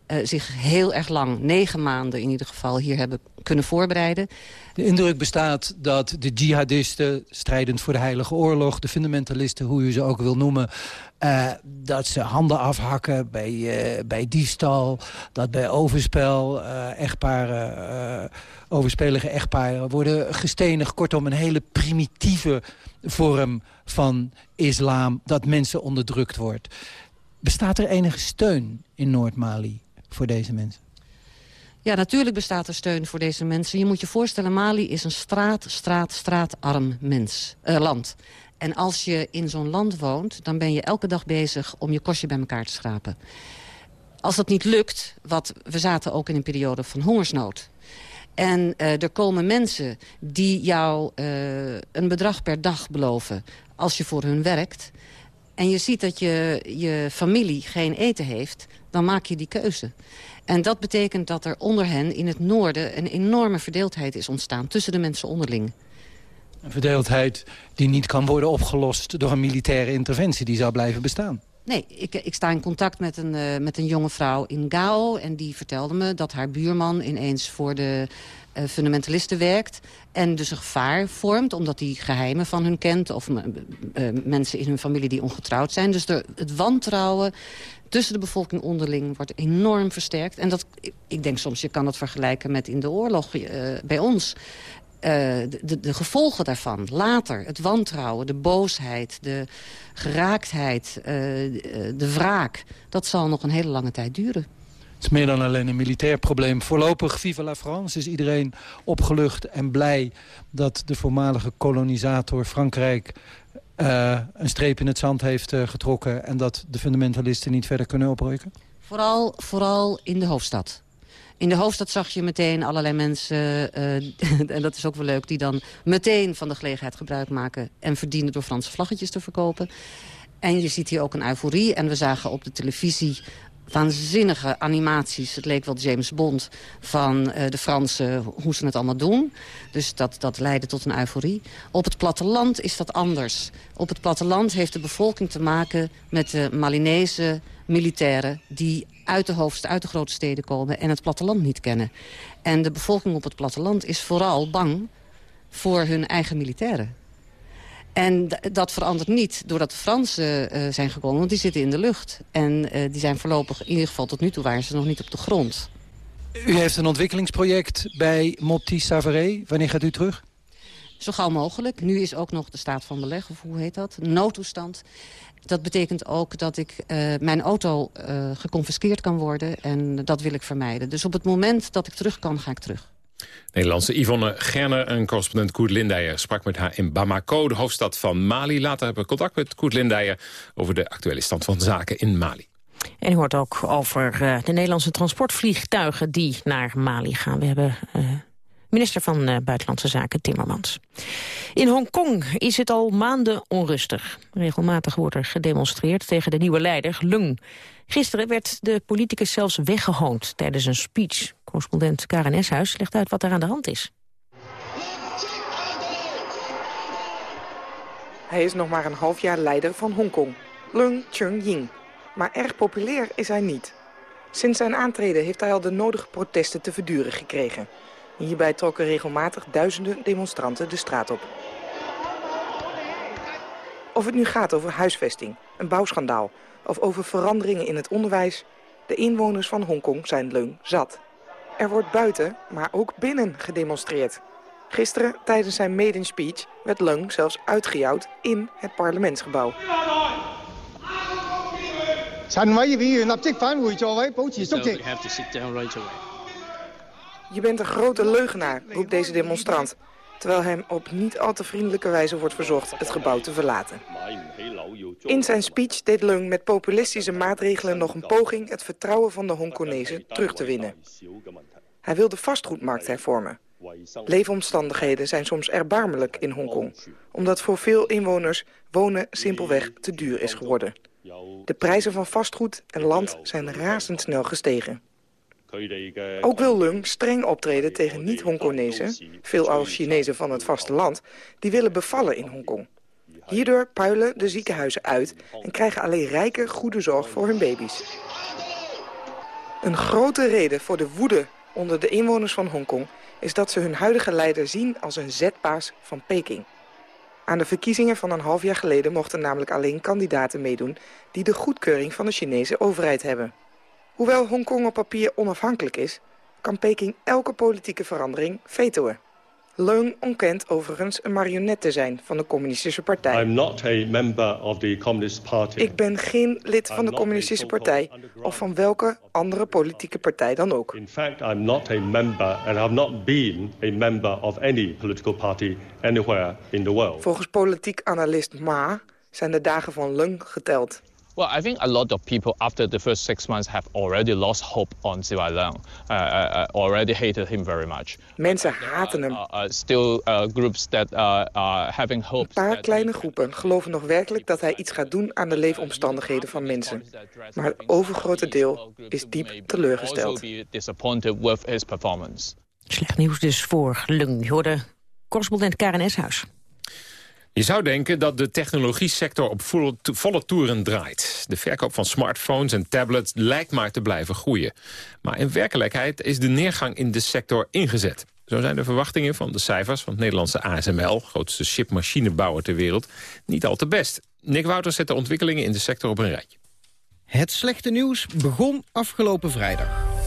Uh, zich heel erg lang, negen maanden in ieder geval, hier hebben kunnen voorbereiden. De indruk bestaat dat de jihadisten, strijdend voor de heilige oorlog... de fundamentalisten, hoe je ze ook wil noemen... Uh, dat ze handen afhakken bij, uh, bij diefstal, dat bij overspel echtparen, overspelige echtparen worden gestenigd. Kortom, een hele primitieve vorm van islam dat mensen onderdrukt wordt. Bestaat er enige steun in Noord-Mali voor deze mensen? Ja, natuurlijk bestaat er steun voor deze mensen. Je moet je voorstellen, Mali is een straat, straat, straatarm mens, uh, land. En als je in zo'n land woont, dan ben je elke dag bezig om je kostje bij elkaar te schrapen. Als dat niet lukt, wat we zaten ook in een periode van hongersnood... En uh, er komen mensen die jou uh, een bedrag per dag beloven als je voor hun werkt. En je ziet dat je, je familie geen eten heeft, dan maak je die keuze. En dat betekent dat er onder hen in het noorden een enorme verdeeldheid is ontstaan tussen de mensen onderling. Een verdeeldheid die niet kan worden opgelost door een militaire interventie. Die zou blijven bestaan. Nee, ik, ik sta in contact met een, uh, met een jonge vrouw in Gao. En die vertelde me dat haar buurman ineens voor de uh, fundamentalisten werkt. En dus een gevaar vormt, omdat hij geheimen van hun kent... of uh, mensen in hun familie die ongetrouwd zijn. Dus de, het wantrouwen tussen de bevolking onderling wordt enorm versterkt. En dat, ik denk soms, je kan dat vergelijken met in de oorlog bij ons. Uh, de, de, gevolgen daarvan, later, het wantrouwen, de boosheid, de geraaktheid, uh, de wraak... dat zal nog een hele lange tijd duren. Het is meer dan alleen een militair probleem. Voorlopig, vive la France, is iedereen opgelucht en blij... dat de voormalige kolonisator Frankrijk uh, een streep in het zand heeft uh, getrokken... en dat de fundamentalisten niet verder kunnen opbreken? Vooral, vooral in de hoofdstad. In de hoofdstad zag je meteen allerlei mensen, uh, [LAUGHS] en dat is ook wel leuk... die dan meteen van de gelegenheid gebruik maken... en verdienen door Franse vlaggetjes te verkopen. En je ziet hier ook een euforie. En we zagen op de televisie waanzinnige animaties. Het leek wel James Bond van uh, de Fransen, hoe ze het allemaal doen. Dus dat, dat leidde tot een euforie. Op het platteland is dat anders. Op het platteland heeft de bevolking te maken met de Malinese militairen... die uit de hoofdstad, uit de grote steden komen en het platteland niet kennen. En de bevolking op het platteland is vooral bang voor hun eigen militairen. En dat verandert niet doordat de Fransen uh, zijn gekomen, want die zitten in de lucht. En uh, die zijn voorlopig, in ieder geval tot nu toe, waren ze nog niet op de grond. U heeft een ontwikkelingsproject bij Mopti Savare. Wanneer gaat u terug? Zo gauw mogelijk. Nu is ook nog de staat van beleg, of hoe heet dat? Noodtoestand. Dat betekent ook dat ik, uh, mijn auto uh, geconfiskeerd kan worden. En dat wil ik vermijden. Dus op het moment dat ik terug kan, ga ik terug. Nederlandse Yvonne Gerner en correspondent Koert Lindijer sprak met haar in Bamako, de hoofdstad van Mali. Later hebben we contact met Koert Lindijer over de actuele stand van zaken in Mali. En u hoort ook over uh, de Nederlandse transportvliegtuigen die naar Mali gaan. We hebben uh, minister van uh, Buitenlandse Zaken Timmermans. In Hongkong is het al maanden onrustig. Regelmatig wordt er gedemonstreerd tegen de nieuwe leider Lung. Gisteren werd de politicus zelfs weggehoond tijdens een speech. Correspondent Karen Eshuis legt uit wat er aan de hand is. Hij is nog maar een half jaar leider van Hongkong, Lung Chung-ying. Maar erg populair is hij niet. Sinds zijn aantreden heeft hij al de nodige protesten te verduren gekregen. Hierbij trokken regelmatig duizenden demonstranten de straat op. Of het nu gaat over huisvesting, een bouwschandaal... of over veranderingen in het onderwijs... de inwoners van Hongkong zijn leung zat. Er wordt buiten, maar ook binnen gedemonstreerd. Gisteren, tijdens zijn maiden speech, werd Leung zelfs uitgejouwd in het parlementsgebouw. Je bent een grote leugenaar, roept deze demonstrant terwijl hem op niet al te vriendelijke wijze wordt verzocht het gebouw te verlaten. In zijn speech deed Leung met populistische maatregelen nog een poging het vertrouwen van de Hongkonezen terug te winnen. Hij wil de vastgoedmarkt hervormen. Leefomstandigheden zijn soms erbarmelijk in Hongkong, omdat voor veel inwoners wonen simpelweg te duur is geworden. De prijzen van vastgoed en land zijn razendsnel gestegen. Ook wil Lung streng optreden tegen niet-Hongkonezen, veelal Chinezen van het vasteland, die willen bevallen in Hongkong. Hierdoor puilen de ziekenhuizen uit en krijgen alleen rijken goede zorg voor hun baby's. Een grote reden voor de woede onder de inwoners van Hongkong is dat ze hun huidige leider zien als een zetbaas van Peking. Aan de verkiezingen van een half jaar geleden mochten namelijk alleen kandidaten meedoen die de goedkeuring van de Chinese overheid hebben. Hoewel Hongkong op papier onafhankelijk is, kan Peking elke politieke verandering vetoen. Leung ontkent overigens een marionet te zijn van de communistische partij. I'm not a member of the Communist Party. Ik ben geen lid van de communistische partij of van welke andere politieke partij dan ook. In fact, I'm not a member and have not been a member of any political party anywhere in the world. Volgens politiek analist Ma zijn de dagen van Leung geteld. Well, I think a lot of people after the first six months have already lost hope on Zhu Weilong. Uh, uh, already hated him very much. Mensen haten hem. Uh, uh, still uh, groups that uh, are having hope. Een paar kleine groepen geloven nog werkelijk dat hij iets gaat doen aan de leefomstandigheden van mensen. Maar het overgrote deel is diep teleurgesteld. disappointed with his performance. Slecht nieuws dus voor Lung. Je hoorde correspondent Karen Eshuis. Je zou denken dat de technologie-sector op volle, volle toeren draait. De verkoop van smartphones en tablets lijkt maar te blijven groeien. Maar in werkelijkheid is de neergang in de sector ingezet. Zo zijn de verwachtingen van de cijfers van het Nederlandse ASML... grootste chipmachinebouwer ter wereld, niet al te best. Nick Wouters zet de ontwikkelingen in de sector op een rijtje. Het slechte nieuws begon afgelopen vrijdag.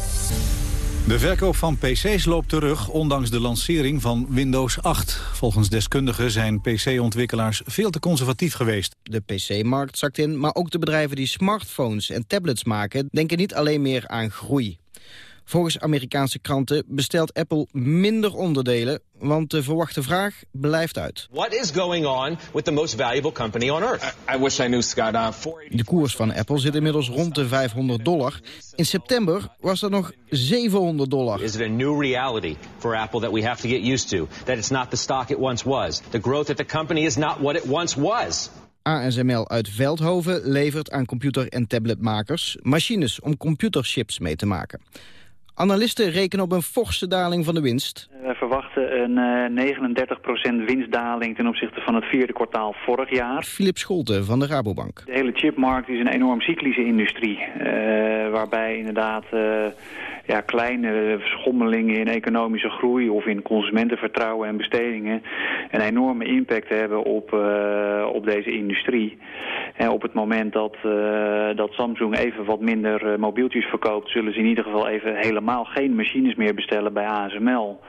De verkoop van pc's loopt terug, ondanks de lancering van Windows 8. Volgens deskundigen zijn pc-ontwikkelaars veel te conservatief geweest. De PC-markt zakt in, maar ook de bedrijven die smartphones en tablets maken... denken niet alleen meer aan groei. Volgens Amerikaanse kranten bestelt Apple minder onderdelen... want de verwachte vraag blijft uit. What is going on with the most valuable company on earth? I, wish I knew, Scott. Uh, for... De koers van Apple zit inmiddels rond de 500 dollar. In september was dat nog 700 dollar. Is it a new reality for Apple that we have to get used to? That it's not the stock it once was. The growth at the company is not what it once was. ASML uit Veldhoven levert aan computer- en tabletmakers... machines om computerchips mee te maken. Analisten rekenen op een forse daling van de winst. We verwachten een eh, 39% winstdaling ten opzichte van het vierde kwartaal vorig jaar. Philip Scholten van de Rabobank. De hele chipmarkt is een enorm cyclische industrie. eh, waarbij inderdaad eh, ja, kleine schommelingen in economische groei... of in consumentenvertrouwen en bestedingen... een enorme impact hebben op, eh, op deze industrie. En op het moment dat, eh, dat Samsung even wat minder eh, mobieltjes verkoopt... zullen ze in ieder geval even helemaal geen machines meer bestellen bij ASML.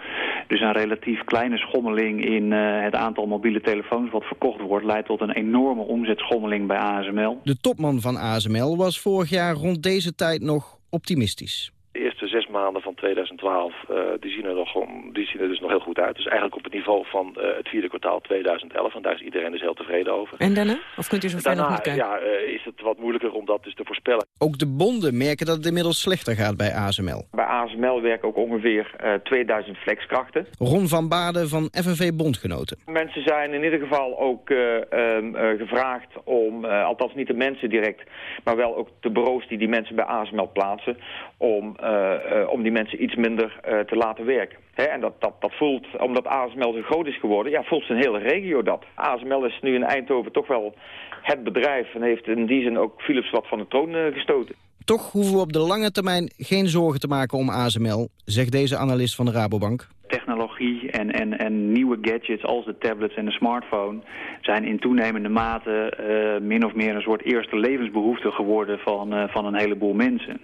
Dus een relatief kleine schommeling in eh, het aantal mobiele telefoons wat verkocht wordt... leidt tot een enorme omzetschommeling bij ASML. De topman van ASML was vorig jaar rond deze tijd nog optimistisch. De eerste zes maanden van 2012 eh, die zien, er nog, die zien er dus nog heel goed uit. Dus eigenlijk op het niveau van eh, het vierde kwartaal 2011. En daar is iedereen dus heel tevreden over. En daarna? Of kunt u zo ver nog niet kijken? ja, eh, is het wat moeilijker om dat dus te voorspellen. Ook de bonden merken dat het inmiddels slechter gaat bij ASML. Bij ASML werken ook ongeveer eh, 2000 flexkrachten. Ron van Baden van FNV Bondgenoten. Mensen zijn in ieder geval ook eh, ehm, eh, gevraagd om, eh, althans niet de mensen direct, maar wel ook de bureaus die die mensen bij ASML plaatsen, om, eh, eh, om die mensen iets minder eh, te laten werken. Hè, en dat, dat, dat voelt, omdat ASML zo groot is geworden, ja, voelt zijn hele regio dat. ASML is nu in Eindhoven toch wel het bedrijf en heeft in die zin ook Philips wat van de troon eh, gestoten. Toch hoeven we op de lange termijn geen zorgen te maken om ASML, zegt deze analist van de Rabobank. Technologie en, en, en nieuwe gadgets als de tablets en de smartphone... zijn in toenemende mate eh, min of meer een soort eerste levensbehoefte geworden van, eh, van een heleboel mensen.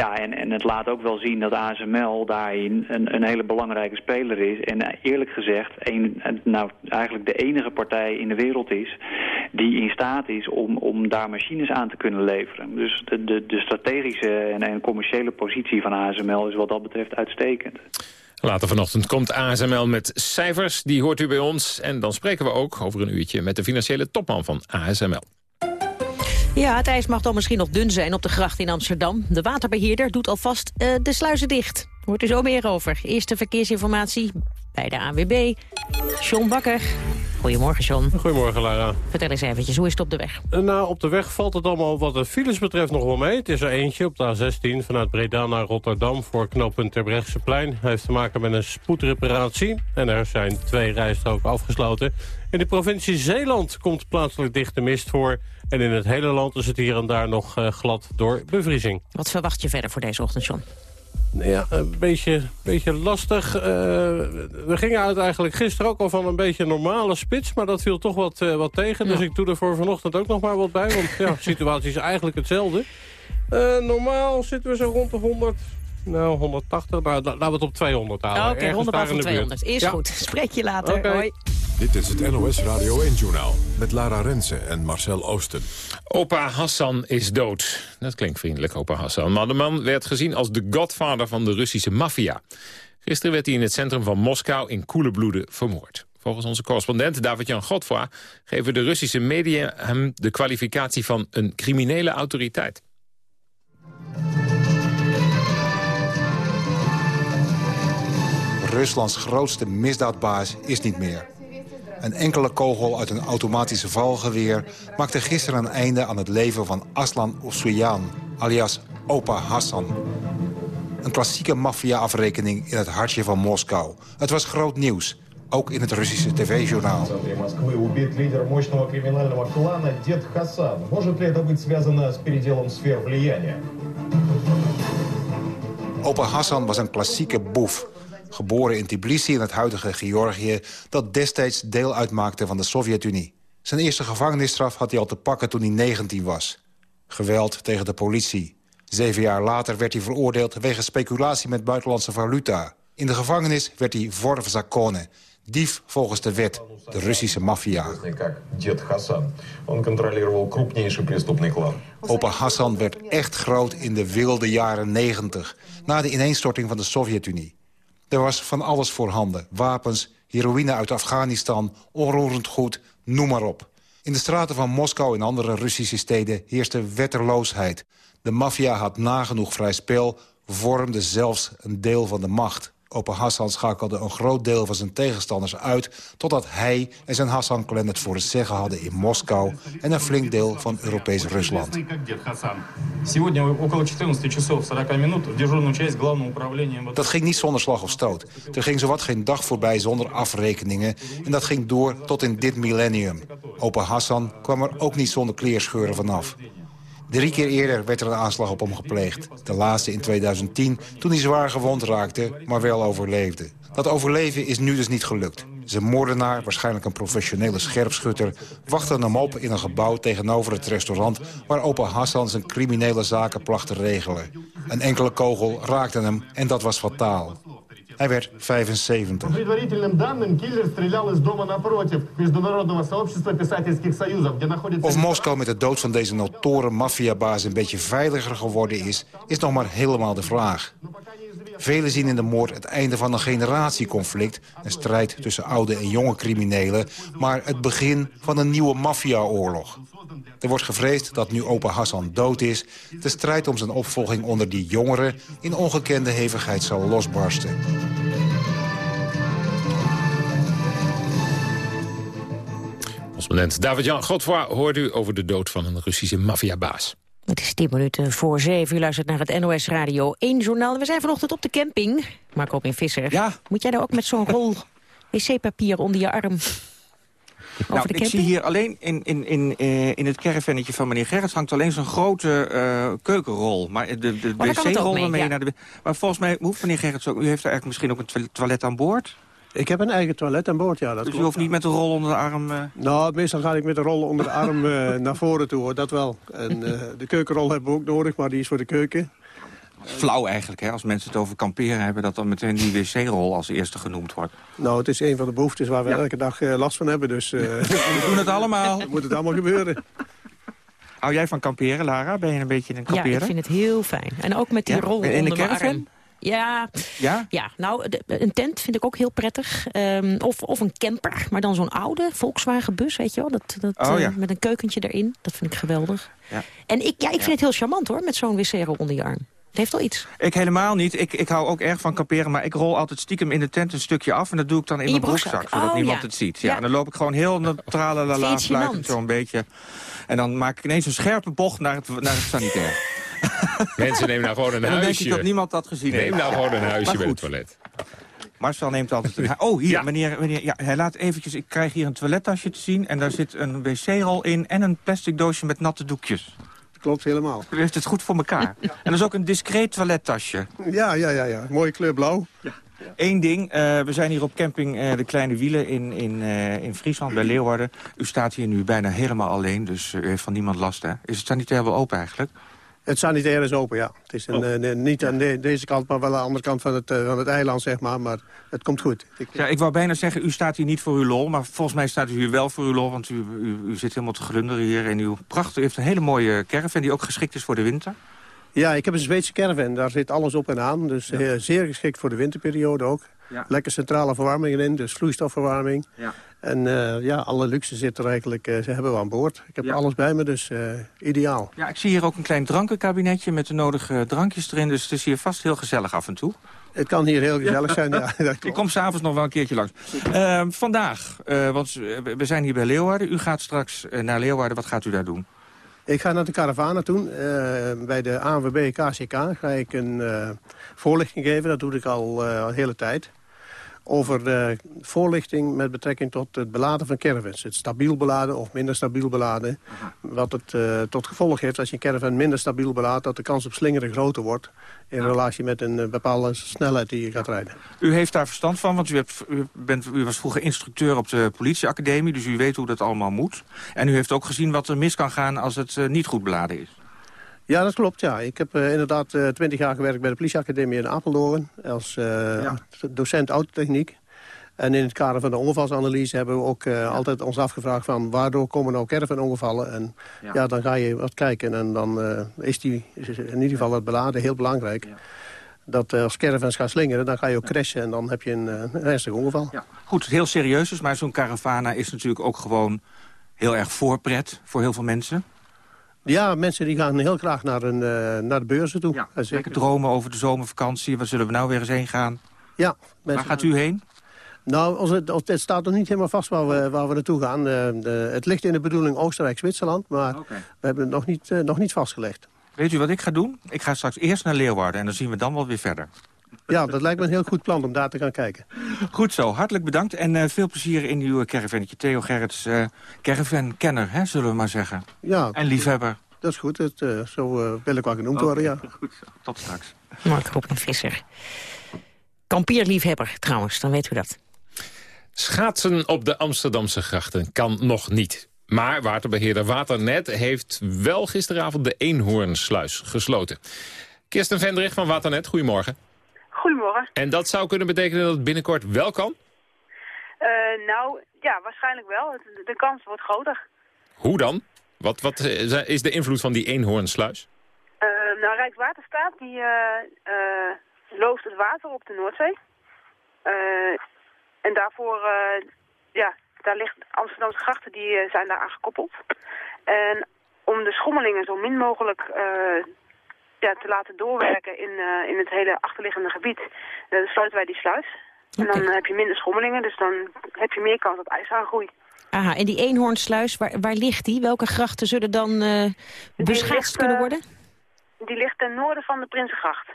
Ja, en, het laat ook wel zien dat ASML daarin een, een hele belangrijke speler is. En eh, eerlijk gezegd, een, nou, eigenlijk de enige partij in de wereld is die in staat is om, om daar machines aan te kunnen leveren. Dus de, de, de strategische en, en commerciële positie van ASML is wat dat betreft uitstekend. Later vanochtend komt ASML met cijfers, die hoort u bij ons. En dan spreken we ook over een uurtje met de financiële topman van ASML. Ja, het ijs mag dan misschien nog dun zijn op de gracht in Amsterdam. De waterbeheerder doet alvast eh, de sluizen dicht. Hoort u zo meer over. Eerste verkeersinformatie bij de ANWB. John Bakker. Goedemorgen, John. Goedemorgen, Lara. Vertel eens eventjes, hoe is het op de weg? Nou, op de weg valt het allemaal wat de files betreft nog wel mee. Het is er eentje op de A16 vanuit Breda naar Rotterdam... voor knooppunt Terbrechtseplein. Hij heeft te maken met een spoedreparatie. En er zijn twee rijstroken afgesloten. In de provincie Zeeland komt plaatselijk dichte mist voor. En in het hele land is het hier en daar nog eh, glad door bevriezing. Wat verwacht je verder voor deze ochtend, John? Ja, een beetje, beetje lastig. Eh, we gingen uit eigenlijk gisteren ook al van een beetje normale spits... maar dat viel toch wat, eh, wat tegen. Dus ik doe er voor vanochtend ook nog maar wat bij. Want ja, [LAUGHS] de situatie is eigenlijk hetzelfde. Eh, normaal zitten we zo rond de 100... Nou, 180. Nou, la- laten we het op 200 houden. Oké, Ergens 100 daar van in de buurt. 200. Is Ja. goed. [LAUGHS] Spreek je later. Oké. Hoi. Dit is het NOS Radio 1-journaal met Lara Rensen en Marcel Oosten. Opa Hassan is dood. Dat klinkt vriendelijk, opa Hassan. Maar de man werd gezien als de godvader van de Russische maffia. Gisteren werd hij in het centrum van Moskou in koele bloeden vermoord. Volgens onze correspondent David-Jan Godfroy geven de Russische media hem de kwalificatie van een criminele autoriteit. Ruslands grootste misdaadbaas is niet meer. Een enkele kogel uit een automatische valgeweer... maakte gisteren een einde aan het leven van Aslan Osuyan, alias Opa Hassan. Een klassieke maffia-afrekening in het hartje van Moskou. Het was groot nieuws, ook in het Russische tv-journaal. Opa Hassan was een klassieke boef. Geboren in Tbilisi in het huidige Georgië... dat destijds deel uitmaakte van de Sovjet-Unie. Zijn eerste gevangenisstraf had hij al te pakken toen hij 19 was. Geweld tegen de politie. Zeven jaar later werd hij veroordeeld wegens speculatie met buitenlandse valuta. In de gevangenis werd hij vorvzakone, dief volgens de wet, de Russische maffia. Opa Hassan werd echt groot in de wilde jaren 90, na de ineenstorting van de Sovjet-Unie. Er was van alles voorhanden. Wapens, heroïne uit Afghanistan, onroerend goed, noem maar op. In de straten van Moskou en andere Russische steden heerste wetterloosheid. De maffia had nagenoeg vrij spel, vormde zelfs een deel van de macht. Opa Hassan schakelde een groot deel van zijn tegenstanders uit... totdat hij en zijn Hassan-clan het voor het zeggen hadden in Moskou... en een flink deel van Europees Rusland. Dat ging niet zonder slag of stoot. Er ging zowat geen dag voorbij zonder afrekeningen... en dat ging door tot in dit millennium. Opa Hassan kwam er ook niet zonder kleerscheuren vanaf. Drie keer eerder werd er een aanslag op hem gepleegd. De laatste in 2010, toen hij zwaar gewond raakte, maar wel overleefde. Dat overleven is nu dus niet gelukt. Zijn moordenaar, waarschijnlijk een professionele scherpschutter... wachtte hem op in een gebouw tegenover het restaurant... waar opa Hassan zijn criminele zaken placht te regelen. Een enkele kogel raakte hem en dat was fataal. Hij werd 75. Of Moskou met de dood van deze notoren maffiabaas een beetje veiliger geworden is... is nog maar helemaal de vraag. Velen zien in de moord het einde van een generatieconflict... een strijd tussen oude en jonge criminelen... maar het begin van een nieuwe maffiaoorlog. Er wordt gevreesd dat nu opa Hassan dood is... de strijd om zijn opvolging onder die jongeren... in ongekende hevigheid zal losbarsten. Correspondent David-Jan Godfroy hoort u over de dood van een Russische maffiabaas. Het is 10 minuten voor 7. U luistert naar het NOS Radio 1 journaal. We zijn vanochtend op de camping. Marco in Visser. Ja. Moet jij daar ook met zo'n rol [LAUGHS] wc-papier onder je arm nou, ik zie hier alleen in, in, in, uh, in het caravannetje van meneer Gerrits hangt alleen zo'n grote uh, keukenrol. Maar de, de, de wc-rol waarmee ja. naar de... Maar volgens mij hoeft meneer Gerrits ook... U heeft er eigenlijk misschien ook een toilet aan boord? Ik heb een eigen toilet aan boord, ja. Dat dus u hoeft niet met een rol onder de arm... Uh... Nou, meestal ga ik met een rol onder de arm [LAUGHS] naar voren toe, hoor. dat wel. En de keukenrol hebben we ook nodig, maar die is voor de keuken. Flauw eigenlijk, hè, als mensen het over kamperen hebben... dat dan meteen die wc-rol als eerste genoemd wordt. Nou, het is een van de behoeftes waar we ja. elke dag uh, last van hebben. Dus, uh, [LAUGHS] we doen het allemaal. Dan [LAUGHS] moet het allemaal gebeuren. Hou jij van kamperen, Lara? Ben je een beetje een kamperen? Ja, ik vind het heel fijn. En ook met die ja? rol in onder de caravan? arm. Ja, ja? ja nou, de, een tent vind ik ook heel prettig. Um, of, of een camper, maar dan zo'n oude Volkswagen bus, weet je wel. Dat, dat, oh, ja. uh, met een keukentje erin. Dat vind ik geweldig. Ja. En ik, ja, ik vind het heel charmant hoor, met zo'n wc-rol onder je arm. Het heeft wel iets. Ik helemaal niet. Ik, ik hou ook erg van kamperen, maar ik rol altijd stiekem in de tent een stukje af. En dat doe ik dan in, in mijn broekzak, broekzak, zodat oh, niemand ja. het ziet. Ja, ja. En dan loop ik gewoon heel neutrale lala fluitend zo'n beetje. En dan maak ik ineens een scherpe bocht naar het, naar het sanitair. [LAUGHS] Mensen nemen nou gewoon een en dan huisje. denk ik dat niemand dat gezien Neem heeft. nou gewoon een huisje bij het toilet. Marcel neemt altijd een... Oh, hier, Ja. meneer, meneer ja, hij laat eventjes... Ik krijg hier een toilettasje te zien en daar zit een wc-rol in... en een plastic doosje met natte doekjes. Klopt helemaal. U heeft het goed voor elkaar. [LAUGHS] En dat is ook een discreet toilettasje. Ja, ja, ja, ja. Mooie kleur blauw. Eén ding, eh, we zijn hier op camping eh, De Kleine Wielen in, in, eh, in Friesland, bij Leeuwarden. U staat hier nu bijna helemaal alleen, dus u heeft van niemand last, hè? Is het sanitair wel open eigenlijk? Het sanitair is open, ja. Het is een, Oh. eh, niet aan de- deze kant, maar wel aan de andere kant van het, eh, van het eiland, zeg maar. Maar het komt goed. Ik, Ja, ik wou bijna zeggen, u staat hier niet voor uw lol, maar volgens mij staat u hier wel voor uw lol, want u, u, u zit helemaal te glunderen hier. En uw pracht, u heeft een hele mooie caravan die ook geschikt is voor de winter. Ja, ik heb een Zweedse caravan. Daar zit alles op en aan. Dus eh, zeer geschikt voor de winterperiode ook. Lekker centrale verwarming erin, dus vloeistofverwarming. Ja. En uh, ja, alle luxe zit er eigenlijk, uh, ze hebben we aan boord. Ik heb alles bij me, dus uh, ideaal. Ja, ik zie hier ook een klein drankenkabinetje met de nodige drankjes erin. Dus het is hier vast heel gezellig af en toe. Het kan hier heel gezellig zijn, ja. [LAUGHS] ik kom s'avonds nog wel een keertje langs. Ehm, vandaag, want we zijn hier bij Leeuwarden. U gaat straks naar Leeuwarden. Wat gaat u daar doen? Ik ga naar de caravana toe. bij de ANWB KCK ga ik een voorlichting geven. Dat doe ik al een hele tijd over de voorlichting met betrekking tot het beladen van caravans. Het stabiel beladen of minder stabiel beladen. Wat het uh, tot gevolg heeft als je een caravan minder stabiel belaadt... dat de kans op slingeren groter wordt in relatie met een uh, bepaalde snelheid die je gaat rijden. U heeft daar verstand van, want u, hebt, u, bent, u was vroeger instructeur op de politieacademie... dus u weet hoe dat allemaal moet. En u heeft ook gezien wat er mis kan gaan als het uh, niet goed beladen is. Ja, dat klopt. Ja. Ik heb uh, inderdaad twintig jaar gewerkt bij de politieacademie in Apeldoorn... als uh, ja. docent autotechniek. En in het kader van de ongevalsanalyse hebben we ook uh, altijd ons afgevraagd... van waardoor komen nou caravan-ongevallen? En ja. ja. dan ga je wat kijken en dan is die is in ieder geval het beladen heel belangrijk. Dat als caravans gaan slingeren, dan ga je ook crashen en dan heb je een, een ernstig ongeval. Ja. Goed, heel serieus dus, maar zo'n caravana is natuurlijk ook gewoon heel erg voorpret voor heel veel mensen. Ja, mensen die gaan heel graag naar, een, uh, naar de beurzen toe. Ja, zeker dromen over de zomervakantie. Waar zullen we nou weer eens heen gaan? Ja. Waar gaat u heen? Nou, het staat nog niet helemaal vast waar we, waar we naartoe gaan. De, de, het ligt in de bedoeling Oostenrijk-Zwitserland, maar okay. we hebben het nog niet, uh, nog niet vastgelegd. Weet u wat ik ga doen? Ik ga straks eerst naar Leeuwarden en dan zien we dan wel weer verder. Ja, dat lijkt me een heel goed plan om daar te gaan kijken. Goed zo, hartelijk bedankt en uh, veel plezier in uw caravannetje. Theo Gerrits, uh, caravan-kenner, hè, zullen we maar zeggen. Ja. En liefhebber. Dat is goed, het, uh, zo wil ik wel genoemd okay. worden, ja. [LAUGHS] Goed zo, tot straks. Mark Robin Visser. Kampierliefhebber trouwens, dan weten we dat. Schaatsen op de Amsterdamse grachten kan nog niet. Maar waterbeheerder Waternet heeft wel gisteravond de Eenhoornsluis gesloten. Kirsten Vendrich van Waternet, goedemorgen. Goedemorgen. En dat zou kunnen betekenen dat het binnenkort wel kan? Uh, nou, ja, waarschijnlijk wel. De kans wordt groter. Hoe dan? Wat, wat is de invloed van die eenhoornsluis? Uh, nou, Rijkswaterstaat die uh, loost het water op de Noordzee. en daarvoor, ja, daar ligt Amsterdamse grachten, die zijn daar aan gekoppeld. En om de schommelingen zo min mogelijk ja, te laten doorwerken in, uh, in het hele achterliggende gebied, uh, sluiten wij die sluis. Okay. En dan heb je minder schommelingen, dus dan heb je meer kans op ijsaangroei. Aha, en die eenhoornsluis, waar, waar ligt die? Welke grachten zullen dan uh, beschaatst kunnen worden? Die ligt ten noorden van de Prinsengracht.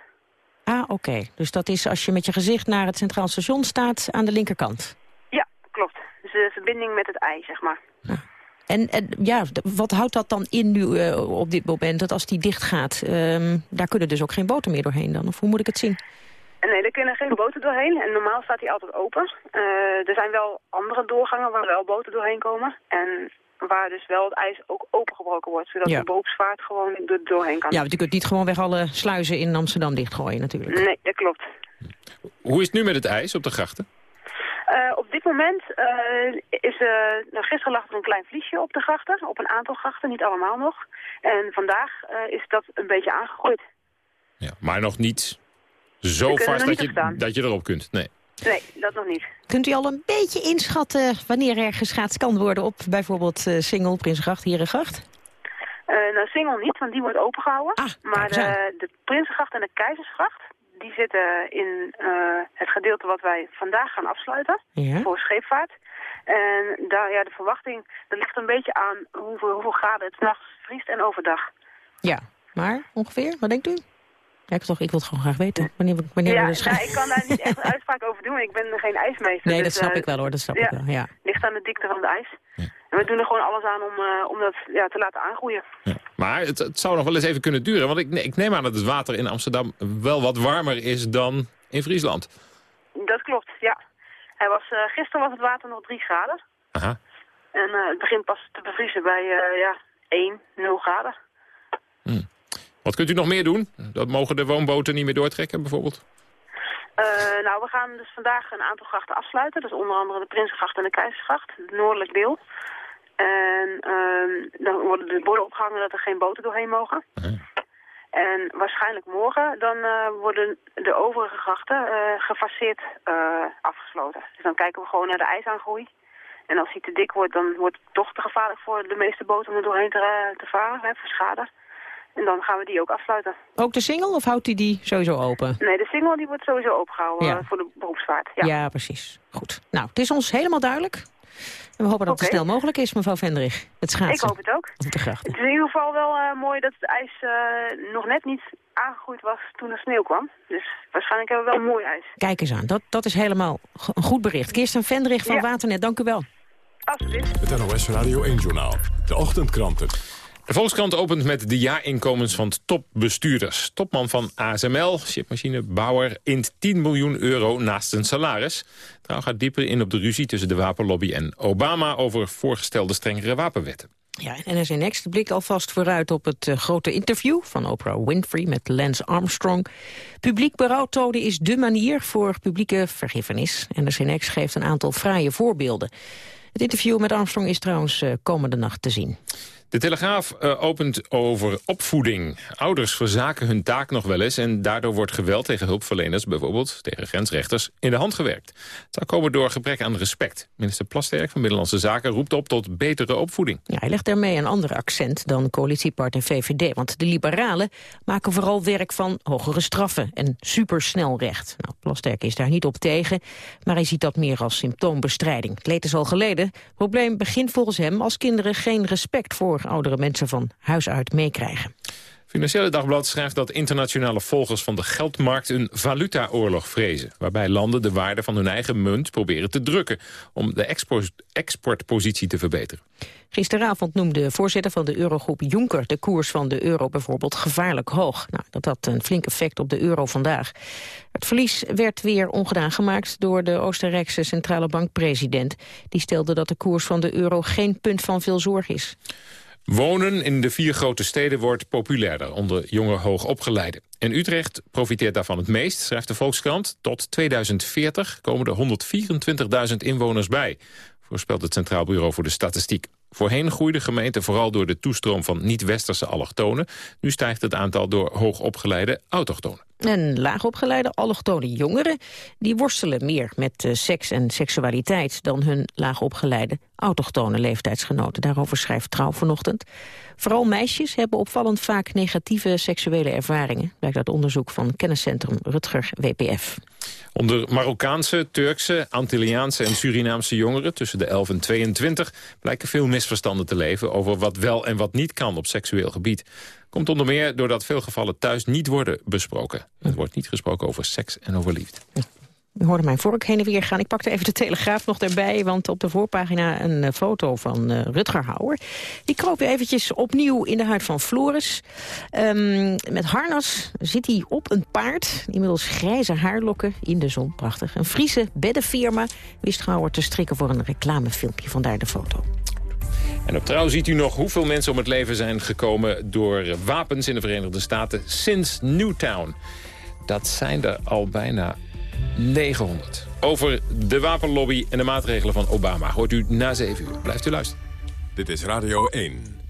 Ah, oké. Okay. Dus dat is als je met je gezicht naar het Centraal Station staat aan de linkerkant? Ja, klopt. Dus de verbinding met het ei, zeg maar. Ah. En, en, ja, wat houdt dat dan in nu uh, op dit moment, dat als die dicht gaat, um, daar kunnen dus ook geen boten meer doorheen dan? Of hoe moet ik het zien? Nee, er kunnen geen boten doorheen. En normaal staat hij altijd open. Uh, er zijn wel andere doorgangen waar wel boten doorheen komen. En waar dus wel het ijs ook opengebroken wordt. Zodat ja. de beroepsvaart gewoon er doorheen kan. Ja, want je kunt niet gewoon weg alle sluizen in Amsterdam dichtgooien natuurlijk. Nee, dat klopt. Hoe is het nu met het ijs op de grachten? Uh, op dit moment uh, is uh, nou, gisteren lag er een klein vliesje op de grachten, op een aantal grachten, niet allemaal nog. En vandaag is dat een beetje aangegroeid. Ja, maar nog niet zo vast dat je, dat je erop kunt, nee. Nee, dat nog niet. Kunt u al een beetje inschatten wanneer er geschaatst kan worden op bijvoorbeeld Singel, Prinsengracht, Herengracht? nou, Singel niet, want die wordt opengehouden. Ah, maar de, de Prinsengracht en de Keizersgracht, die zitten in uh, het gedeelte wat wij vandaag gaan afsluiten ja. voor scheepvaart. En daar, ja, de verwachting, dat ligt een beetje aan hoeveel, hoeveel graden het s'nachts vriest en overdag. Ja, maar ongeveer, wat denkt u? Ja, ik, toch, ik wil het gewoon graag weten. Wanneer, wanneer ja, we dus nou, ik kan daar niet echt [LAUGHS] een uitspraak over doen. Ik ben geen ijsmeester. Nee, dus, dat snap uh, ik wel hoor. Dat snap ja, ik wel, ja. ligt aan de dikte van het ijs. Ja. En we doen er gewoon alles aan om, uh, om dat ja, te laten aangroeien. Ja. Maar het, het, zou nog wel eens even kunnen duren. Want ik, ik neem aan dat het water in Amsterdam wel wat warmer is dan in Friesland. Dat klopt, ja. Hij was, uh, gisteren was het water nog 3 graden. Aha. En het begint pas te bevriezen bij ja, 1, 0 graden. Hmm. Wat kunt u nog meer doen? Dat mogen de woonboten niet meer doortrekken bijvoorbeeld? Uh, nou, we gaan dus vandaag een aantal grachten afsluiten. Dus onder andere de Prinsengracht en de Keizersgracht, het noordelijk deel. En uh, dan worden de borden opgehangen dat er geen boten doorheen mogen. -huh. En waarschijnlijk morgen dan uh, worden de overige grachten uh, gefaseerd uh, afgesloten. Dus dan kijken we gewoon naar de ijsaangroei. En als hij te dik wordt, dan wordt het toch te gevaarlijk voor de meeste boten om er doorheen te, te varen, hè, voor schade. En dan gaan we die ook afsluiten. Ook de single of houdt hij die, die sowieso open? Nee, de single die wordt sowieso opengehouden ja. voor de beroepsvaart. Ja. ja, precies. Goed. Nou, het is ons helemaal duidelijk. En we hopen dat het snel mogelijk is, mevrouw Vendrig. Het schaatsen. Ik hoop het ook. Op de grachten. Het is in ieder geval wel uh, mooi dat het ijs uh, nog net niet aangegroeid was toen er sneeuw kwam. Dus waarschijnlijk hebben we wel mooi ijs. Kijk eens aan, dat, dat is helemaal een goed bericht. Kirsten Vendrig van ja. Waternet, dank u wel. Alsjeblieft. Het NOS Radio 1-journaal. De ochtendkranten. De Volkskrant opent met de jaarinkomens van topbestuurders. Topman van ASML, chipmachinebouwer, int 10 miljoen euro naast zijn salaris. Trouw gaat dieper in op de ruzie tussen de wapenlobby en Obama... over voorgestelde strengere wapenwetten. Ja, en NRC Next blikt alvast vooruit op het uh, grote interview van Oprah Winfrey met Lance Armstrong. Publiek berouw tonen is dé manier voor publieke vergiffenis. NRC Next geeft een aantal fraaie voorbeelden. Het interview met Armstrong is trouwens uh, komende nacht te zien. De Telegraaf uh, opent over opvoeding. Ouders verzaken hun taak nog wel eens... en daardoor wordt geweld tegen hulpverleners, bijvoorbeeld tegen grensrechters, in de hand gewerkt. Het zou komen door gebrek aan respect. Minister Plasterk van Binnenlandse Zaken roept op tot betere opvoeding. Ja, hij legt daarmee een ander accent dan coalitiepartner VVD. Want de liberalen maken vooral werk van hogere straffen en supersnel recht. Nou, Plasterk is daar niet op tegen, maar hij ziet dat meer als symptoombestrijding. Het leed is al geleden. Probleem begint volgens hem als kinderen geen respect voor oudere mensen van huis uit meekrijgen. Financiële Dagblad schrijft dat internationale volgers van de geldmarkt een valutaoorlog vrezen. Waarbij landen de waarde van hun eigen munt proberen te drukken om de export, exportpositie te verbeteren. Gisteravond noemde voorzitter van de eurogroep Juncker de koers van de euro bijvoorbeeld gevaarlijk hoog. Nou, dat had een flink effect op de euro vandaag. Het verlies werd weer ongedaan gemaakt door de Oostenrijkse centrale bankpresident. Die stelde dat de koers van de euro geen punt van veel zorg is. Wonen in de vier grote steden wordt populairder onder jonge hoogopgeleiden. En Utrecht profiteert daarvan het meest, schrijft de Volkskrant. Tot 2040 komen er 124.000 inwoners bij, voorspelt het Centraal Bureau voor de Statistiek. Voorheen groeide de gemeente vooral door de toestroom van niet-westerse allochtonen. Nu stijgt het aantal door hoogopgeleide autochtonen. En laagopgeleide allochtone jongeren die worstelen meer met uh, seks en seksualiteit dan hun laagopgeleide autochtone leeftijdsgenoten. Daarover schrijft Trouw vanochtend. Vooral meisjes hebben opvallend vaak negatieve seksuele ervaringen, blijkt uit onderzoek van kenniscentrum Rutger WPF. Onder Marokkaanse, Turkse, Antilliaanse en Surinaamse jongeren tussen de 11 en 22 blijken veel misverstanden te leven over wat wel en wat niet kan op seksueel gebied. Komt onder meer doordat veel gevallen thuis niet worden besproken. Het wordt niet gesproken over seks en over liefde. U hoorde mijn vork heen en weer gaan. Ik pakte even de Telegraaf nog erbij, want op de voorpagina een uh, foto van uh, Rutger Hauer. Die kroop weer eventjes opnieuw in de huid van Floris. Um, met harnas zit hij op een paard. Inmiddels grijze haarlokken in de zon. Prachtig. Een Friese beddenfirma wist Hauer te strikken voor een reclamefilmpje. Vandaar de foto. En op trouw ziet u nog hoeveel mensen om het leven zijn gekomen... door wapens in de Verenigde Staten sinds Newtown. Dat zijn er al bijna 900. Over de wapenlobby en de maatregelen van Obama hoort u na 7 uur. Blijft u luisteren. Dit is Radio 1.